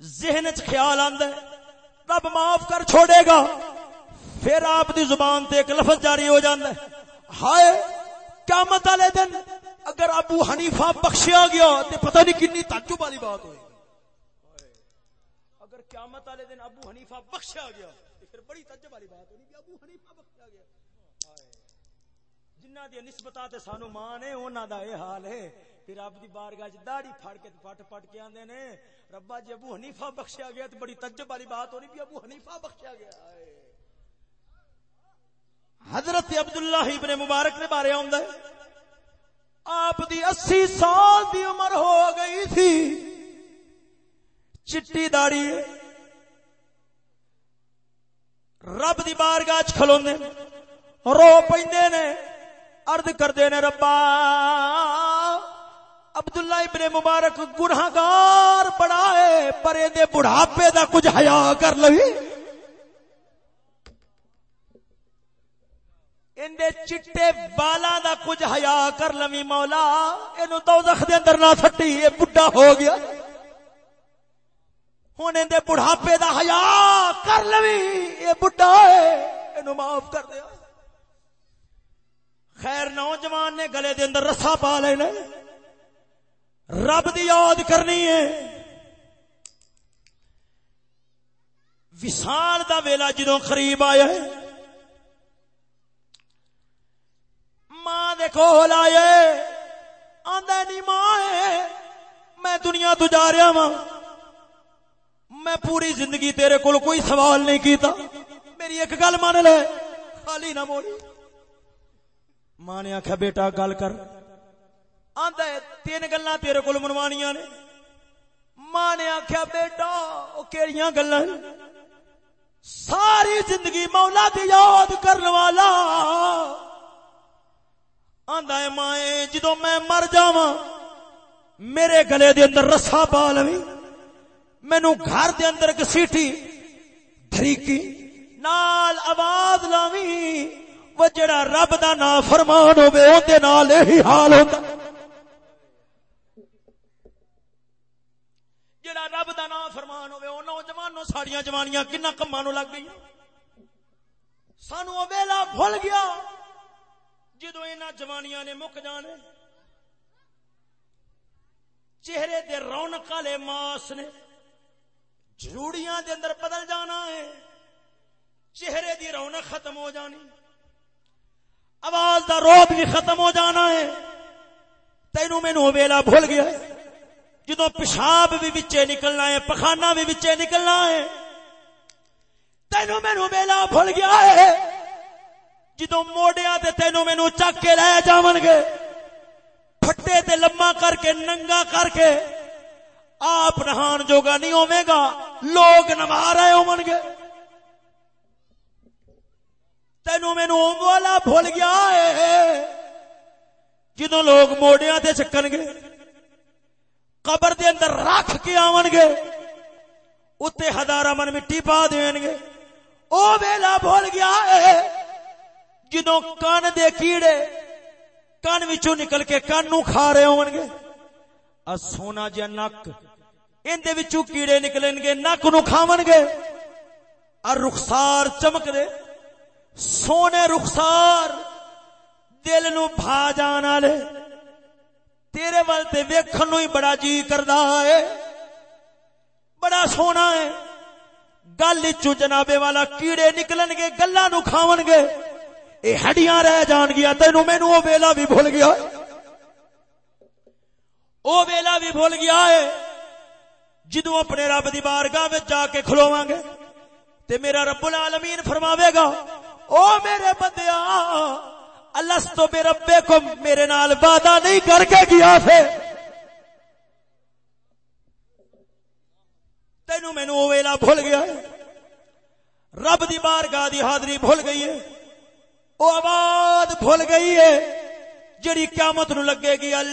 ذہن چ خیال آندا ہے۔ رب معاف کر چھوڑے گا۔ پھر آپ دی زبان تے ایک لفظ جاری ہو جاندا ہے۔ ہائے، قیامت والے دن اگر ابو حنیفہ بخشیا گیا تے پتہ نہیں کتنی تعجب والی بات ہوئی۔ اگر قیامت والے دن ابو حنیفہ بخشیا گیا۔ بڑی تعجب والی بات ہونی کہ ابو حنیفہ بخشیا گیا۔ جنہ دی نسبتاں تے سانو مان ہے انہاں دا اے حال ہے۔ کہ رب دی بارگاہ وچ داڑھی پھڑ کے پٹ پٹ کے آندے نے۔ ربا جی ابو حنیفہ بخشیا گیا تے بڑی تعجب والی بات ہونی بھی ابو حنیفہ بخشیا گیا۔ حضرت عبداللہ ابن مبارک نے بارے آندا ہے۔ آپ دی اسی سال دی عمر ہو گئی تھی۔ چٹی داڑی رب دی بارگاہ چ کھلوندے رو پیندے نے، عرض کردے نے، ربا، عبداللہ ابن مبارک گناہگار بڑا ہے، پر دے بڑھاپے دا کچھ حیا کر لوی۔ اندے چٹے بالا دا کچھ حیا کر لوی مولا، اینو دوزخ دے اندر نہ سٹی، اے بڈھا ہو گیا۔ ہن اندے بڑھاپے دا حیا کر لوی، اے بڈھا ہے، اینو معاف کر دیا۔ خیر، نوجوان نے گلے دے اندر رسا پا لینا رب دی یاد کرنی ہے۔ وسال دا ویلا جدو قریب آیا ہے۔ ماں دیکھو لائے آدھا نہیں ماں ہے میں دنیا تو جا رہا وا میں پوری زندگی تیرے کول کوئی سوال نہیں کیتا۔ میری ایک گل مان لے۔ خالی نہ موڑی۔ ماں نے آخیا بیٹا، گل کر۔ آندا ہے، تین گلاں تیرے کول منوانیاں نے۔ ماں نے آخیا بیٹا، او کیڑیاں گلاں ساری زندگی مولا دی یاد کرن والا۔ آندا ہے، ماں جدو میں مر جاواں، میرے گلے دے اندر رسا پا لوی مینو گھر دے اندر ایک سیٹی دھریکی، نال آواز لاوی، وہ جڑا رب دا نا فرمان ہوے اون دے نال یہی حال ہوندا۔ جڑا رب دا نا فرمان ہوے او نوجوانوں، ساڑیاں جوانیاں کنا کماں نو لگ گئی سانو او ویلا بھول گیا جدو انہاں جوانیاں نے مک جانے۔ چہرے دے رونق والے ماس نے جروڑیاں دے اندر بدل جانا ہے۔ چہرے دی رونق ختم ہو جانی۔ آواز دا روب بھی ختم ہو جانا ہے۔ تینو مینو ویلا بھول گیا ہے۔ جدو پیشاب بھی بچے نکلنا ہے پخانا بھی بچے نکلنا ہے۔ تینو مینو ویلا بھول گیا ہے۔ جدو موڈیا تے تینو مینو چک کے لے جاون گے۔ پھٹے تے لما کر کے، ننگا کر کے۔ آپ نہان جوگا نہیں ہوے گا، لوگ نوا رہے ہون گے۔ تینو مینو والا بھول گیا ہے۔ جدو لوگ موڈیا تے چکن گے، قبر دے اندر رکھ کے آون گے اتنے ہزار من مٹی پا دین گے۔ او ویلا بھول گیا ہے۔ جدو کان دے کیڑے کان وچوں نکل کے کان نو کھا رہے ہون گے۔ ا سونا جا نک۔ اندے وچوں کیڑے نکلن گے، نک نو کھاون گے۔ ا رخسار چمک دے۔ سونے رخسار، دل نو بھا جان والے۔ تیرے ول تے ویکھن نو ہی بڑا جی کردا ہے۔ بڑا سونا ہے۔ گل چو جنابے والا کیڑے نکلن گے، گلاں نو کھاون گے۔ اے ہڈیاں رہ جان گیا، تینو مینو او ویلا بھی بھول گیا۔ او ویلا بھی بھول گیا ہے۔ جدو اپنے رب دی بارگاہ وچ جا کے کھلوواں گے تے میرا رب العالمین فرماوے گا، او میرے بندیا اللہ تو بے ربے کو میرے نال وعدہ نہیں کر کے گیا تھے۔ تینو مینو ویلا بھول گیا ہے۔ رب دی بارگاہ دی حاضری بھول گئی ہے۔ او آباد بھول گئی ہے، جڑی قیامت نو لگے گی۔ ال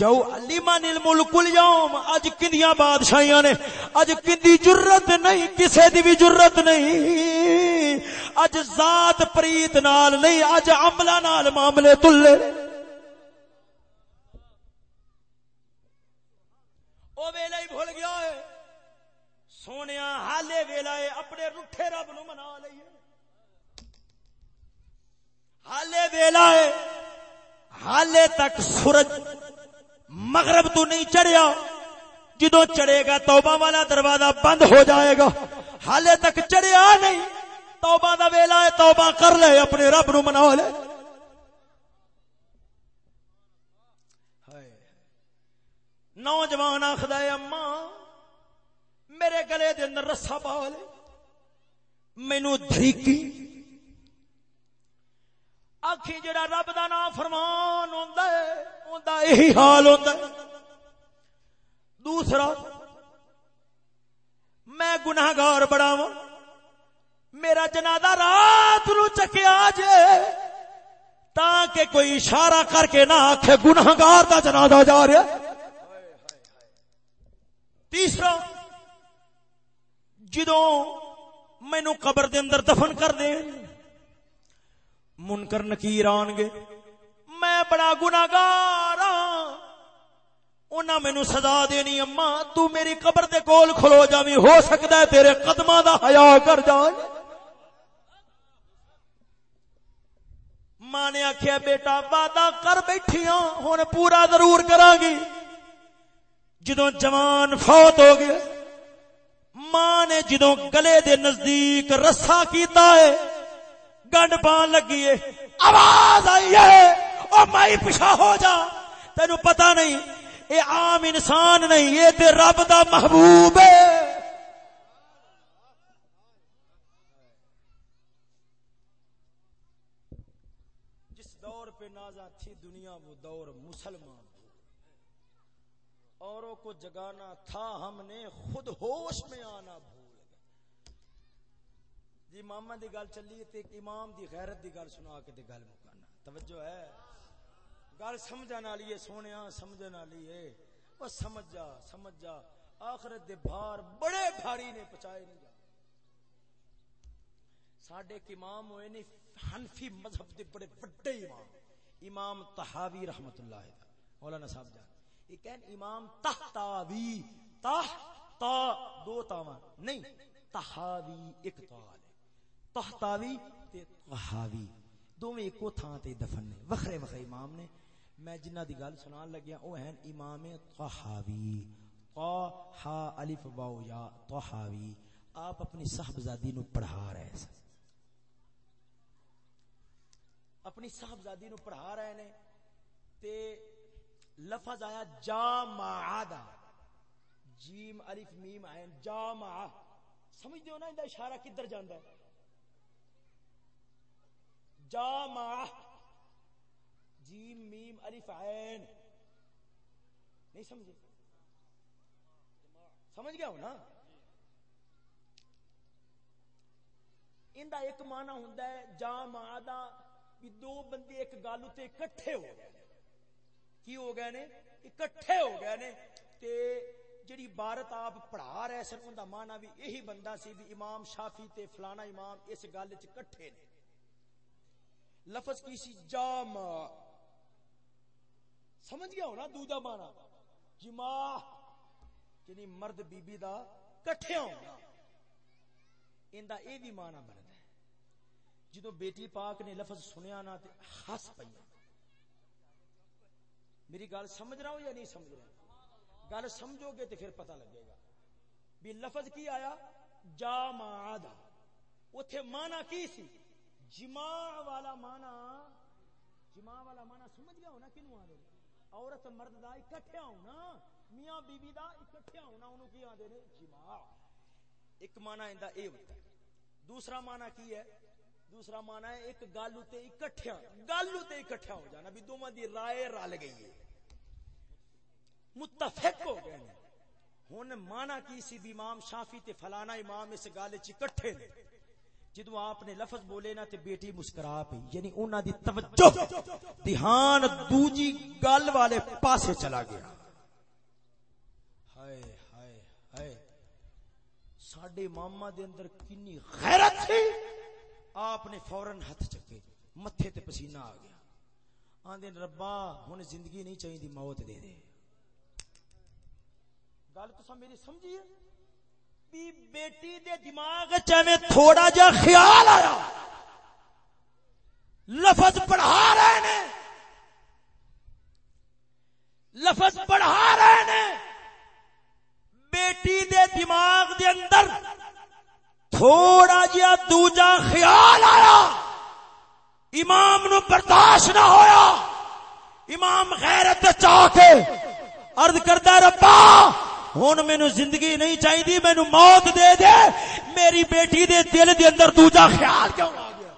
یو لیمن الملک اليوم اج کندیاں بادشاہیاں نے، اج کندی جرت نہیں، کسے دی بھی جرت نہیں۔ اج ذات پریت نال نہیں، اج عملہ نال معاملے تلے۔ او ویلا بھول گیا ہے۔ سونیا حالے ویلا اپنے رٹھے رب نو منا لئیے حالے ویلا حالے تک سورج مغرب تو نہیں چڑھیا۔ جدو چڑھے گا توبہ والا دروازہ بند ہو جائے گا۔ حالے تک چڑھیا نہیں۔ توبہ دا ویلا ہے، توبہ کر لے، اپنے رب نو منا لے۔ نوجوان آخد اما میرے گلے دے اندر رسا پا لے۔ مینو دھریکی۔ آخی جڑا رب دا نام فرمان ہوندا ہے اوندا یہی حال ہوندا ہے۔ دوسرا، میں گناہگار بڑا وا میرا جنازہ رات نو چکیا جے، تاکہ کوئی اشارہ کر کے نہ آکھے گناہگار دا جنازہ جا رہا تیسرا جدو مینو قبر دے اندر دفن کر دے منکر نکیر آن گے میں بڑا گناگار ہاں۔ انہاں مینو سزا دینی اما تو میری قبر دے کول کھلو جاوی ہو سکتا ہے تیرے قدمہ دا حیا کر جائے۔ ماں نے آخیا بیٹا، وعدہ کر بیٹھی ہوں ہوں پورا ضرور کرا گی جدو جوان فوت ہو گیا ماں نے جدو گلے دے نزدیک رسا کیتا ہے گنڈ پان لگی ہے۔ آواز آئی ہے۔ او مائی پچھا ہو جا۔ تینو پتہ نہیں۔ اے عام انسان نہیں یہ تے رب دا محبوب ہے۔ جس دور پہ نازا تھی دنیا، وہ دور مسلمان اوروں کو جگانا تھا، ہم نے خود ہوش میں آنا بھول۔ جی ماما دی گل چلی تے ایک امام دی غیرت دی گل سنا کے تے گل مکانا۔ توجہ ہے۔ گل سمجھن والی ہے، سونیا سمجھن والی ہے۔ او سمجھ جا سمجھ جا۔ آخرت دے بھار بڑے بھاری نے پچائے نہیں جا۔ ساڈے ایک امام ہوئے نے، حنفی مذہب دے بڑے بڑے امام۔ امام طحاوی رحمت اللہ مولانا صاحب جان۔ یہ کہن امام تحتاوی تح تا دو تاواں۔ نہیں تحاوی ایک تال ہے۔ تحتاوی تے تحاوی۔ دوویں ایکو تھاں تے دفن نے۔ وکھرے وکھرے امام نے۔ میں جنہ دی گل سنان لگیا او ہیں امام طحاوی۔ طا، ہا، الف، واو، یا، طحاوی۔ آپ اپنی صاحبزادی نو پڑھا رہے سن اپنی صاحبزادی نو پڑھا رہے نے۔ تے لفظ آیا جامع دا۔ جیم، الف، میم، عین جامع سمجھ دیو نا ان اشارہ کدھر جاندا ہے؟ جامع جیم میم الف عین نہیں سمجھے؟ سمجھ گیا ہو نا؟ ان دا ایک معنی ہوندا ہے جامع دا بھی دو بندے ایک گل تے اکٹھے ہو گئے کی ہو گئے نے؟ اکٹھے ہو گئے نے۔ تے جڑی عبارت آپ پڑھا رہے سن، ان دا معنی بھی یہی بندہ سی بھی امام شافی تے فلانا امام اس گل وچ اکٹھے نے۔ لفظ کی سی جامع. سمجھ گیا ہونا؟ دوجا معنی جی جما یعنی مرد بی بی دا کٹھے ہونا ان دا اے بھی معنی بندا ہے. جدو بیٹی پاک نے لفظ سنیا نا تے ہس پئی میری گل سمجھ رہا ہوں یا نہیں سمجھ رہا گل سمجھو گے تو پھر پتہ لگے گا. بھی لفظ کی آیا؟ جا مادا اتے مانا کی سی؟ جمع والا مانا جمع والا مانا سمجھ گیا ہونا کنو آدھے عورت مرد دا اکٹھے ہونا، میاں بی بی دا اکٹھے ہونا، انہوں کی آدھے نے؟ جمع ایک مانا اندہ اے ہوتا ہے۔ دوسرا مانا کی ہے؟ دوسرا مانا ہے ایک گالو تے اکٹھیا گالو تے اکٹھیا ہو جانا، بھی دوما دی رائے رال گئی ہے۔ متفق ہو گئے ہیں۔ ہن مانا کی سی بھی امام شافی تے فلانا امام اس گالے چ اکٹھے نے؟ جدو آپ نے لفظ بولے نا تے بیٹی مسکرا پئی یعنی انہاں دی توجہ، دھیان، دوجی گل والے پاسے چلا گیا۔ ہائے ہائے ہائے، ساڈے ماما دے اندر کنی غیرت تھی۔ آپ نے فورن ہاتھ چکے، متھے تے پسینہ آ گیا۔ آندے ربا، ہن زندگی نہیں چاہیے موت دے دے۔ گل تو میری سمجھی ہے بھی بیٹی دے دماغ چویں تھوڑا جا خیال آیا۔ لفظ پڑھا رہے نے۔ لفظ پڑھا رہے نے۔ بیٹی دے دماغ دے اندر تھوڑا جا دوجا خیال آیا۔ امام نو برداشت نہ ہویا۔ امام غیرت چاہ کے ارد کردہ ربا ہوں مینو زندگی نہیں چاہیے مینو موت دے دے۔ میری بیٹی دے دل دے اندر دوجا خیال کیوں آ گیا؟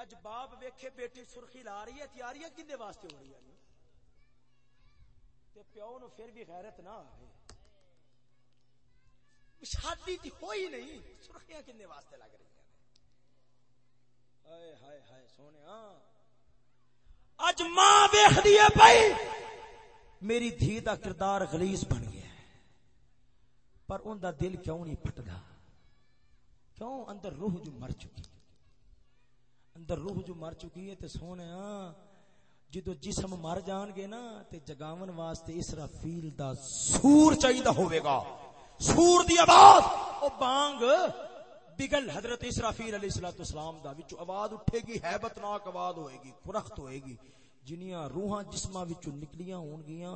اج باپ ویکھے بیٹی سرخی لا رہی ہے، تیاریاں کنے واسطے ہو رہی ہیں پیو نو پھر بھی غیرت نہ آئے شادی تھی ہوئی نہیں، سرخیاں کنے واسطے لگ رہی ہیں۔ ہائے ہائے ہائے سونے اج ماں ویخ دیے پئی میری دھی دا کردار غلیظ بن گیا ہے۔ پر ان دا دل کیوں نہیں پھٹدا؟ کیوں اندر روح جو مر چکی؟ اندر روح جو مر چکی ہے تے سونے جدو جسم مر جان گے نا، تے جگاون واسطے اسرافیل دا سور چاہیے ہوئے گا۔ سور دی آواز۔ او بانگ بگل حضرت اسرافیل علیہ الصلوۃ والسلام دا وچ آواز اٹھے گی ہیبت ناک آواز ہوئے گی فرخت ہوئے گی۔ جنیاں روحاں جسماں وچوں نکلیاں ہون گیاں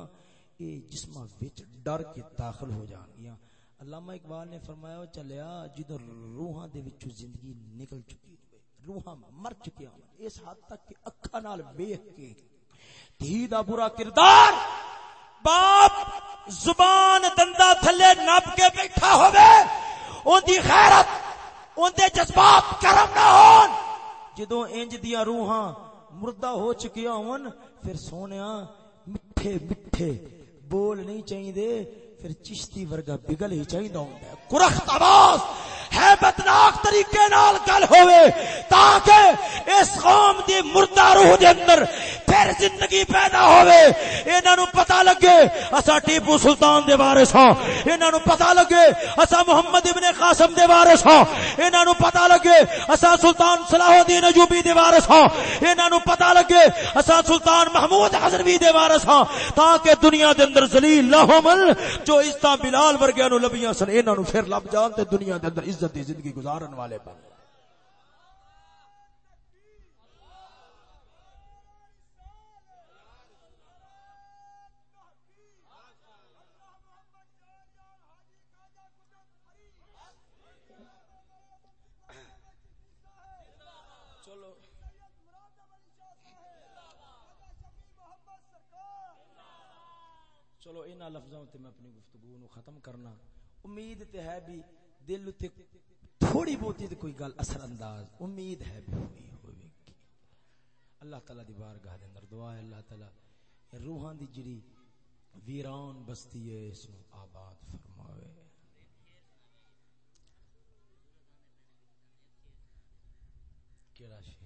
اے جسماں وچ ڈر کے داخل ہو جان گیاں علامہ اقبال نے فرمایا چلیا، جدوں روحاں دے وچوں زندگی نکل چکی روحاں مر چکیاں اس حد تک کہ اکھاں نال ویکھ کے دھی دا برا کردار باپ زبان دندا تھلے نپ کے بیٹھا ہوے اون دی خیرت اون دے جذبات کرم نہ ہون۔ جدوں انج دیاں روحاں مردہ ہو چکیا ہون، پھر سونیا مٹھے مٹھے بول نہیں چاہیے پھر چشتی ورگا بگل ہی چاہیے ہوندا ہے۔ کرخت آواز! ہیبتناک طریقے نال گل ہوئے تاکہ اس قوم دی مردہ روح دے اندر پھر زندگی پیدا ہوئے۔ انہاں نو پتہ لگے اسا ٹیپو سلطان دے وارث ہاں۔ انہاں نو پتہ لگے اسا محمد ابن قاسم دے وارث ہاں۔ انہاں نو پتہ لگے اسا سلطان صلاح الدین ایوبی دے وارث ہاں۔ انہاں نو پتہ لگے اسا سلطان محمود حضروی دے وارث ہاں۔ تاکہ دنیا دے اندر ذلیل نہ ہومن جو اس طرح بلال ورگیاں نو لبیاں سن، انہاں نو پھر لب جان تے دنیا دے اندر عزت دی زندگی گزارن والے بن۔ چلو۔ ان لفظوں تے میں اپنی گفتگو نو ختم کرنا۔ امید تے ہے بھی دل تے تھوڑی بہتی کوئی گل اثر انداز، امید ہے بھی ہوئی ہوئی اللہ تعالی دی بارگاہ دے اندر دعا ہے، اللہ تعالی روحاں دی جڑی ویران بستی ہے، اس نو آباد فرماوے کیڑا شے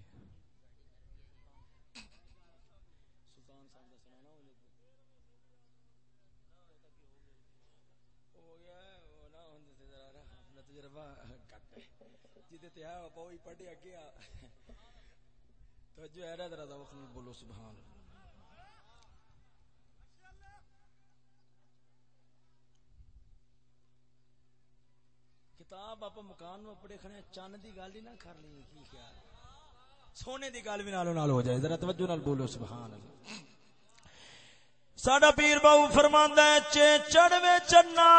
تے ہاں ہے وہ پڑھے اگے آ توجہ ہے ذرا ذوق نال بولو، سبحان اللہ۔ کتاب آپ مکان میں پڑے کھڑے چن دی گل ہی نہ کر لی کی خیال سونے دی گل بھی نالو نال ہو جائے، ذرا توجہ نال بولو، سبحان اللہ۔ ساڈا پیر باو فرماندا ہے، چے چڑھوے چنا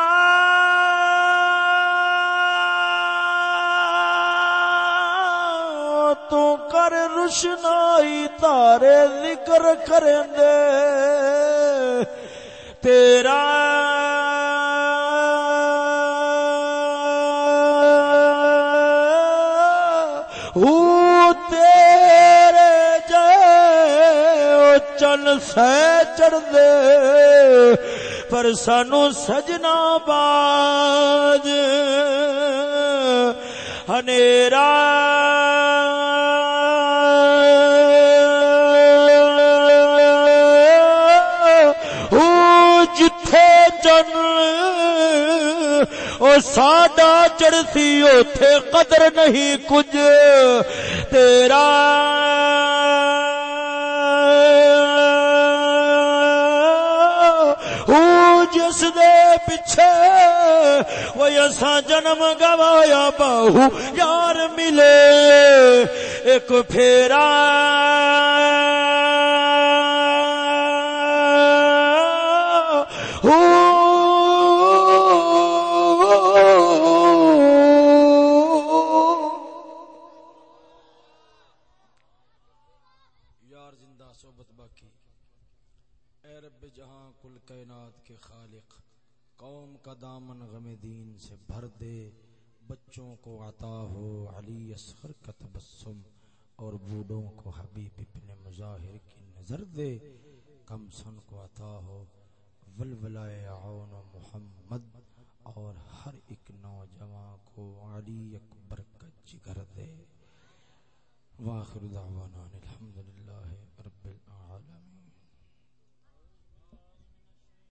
تو کر روشنائی تارے ذکر کریں دے تیرا تیرے جے چن سہ چڑھ دے پر سانو سجنا باج ہنیرا ساڈا چڑھتی اتے قدر نہیں کچھ تیرا جس دے اسا جنم گوایا بہو یار ملے۔ ایک پھیرا جہاں کل کائنات کے خالق، قوم کا دامن غم دین سے بھر دے، بچوں کو عطا ہو علی اصغر کا تبسم اور بوڑھوں کو حبیب ابن مظاہر کی نظر دے، کم سن کو عطا ہو ولولائے عون و محمد اور ہر ایک نوجوان کو علی اکبر کا جگر دے۔ واخر دعوانا الحمد للہ رب العالمین۔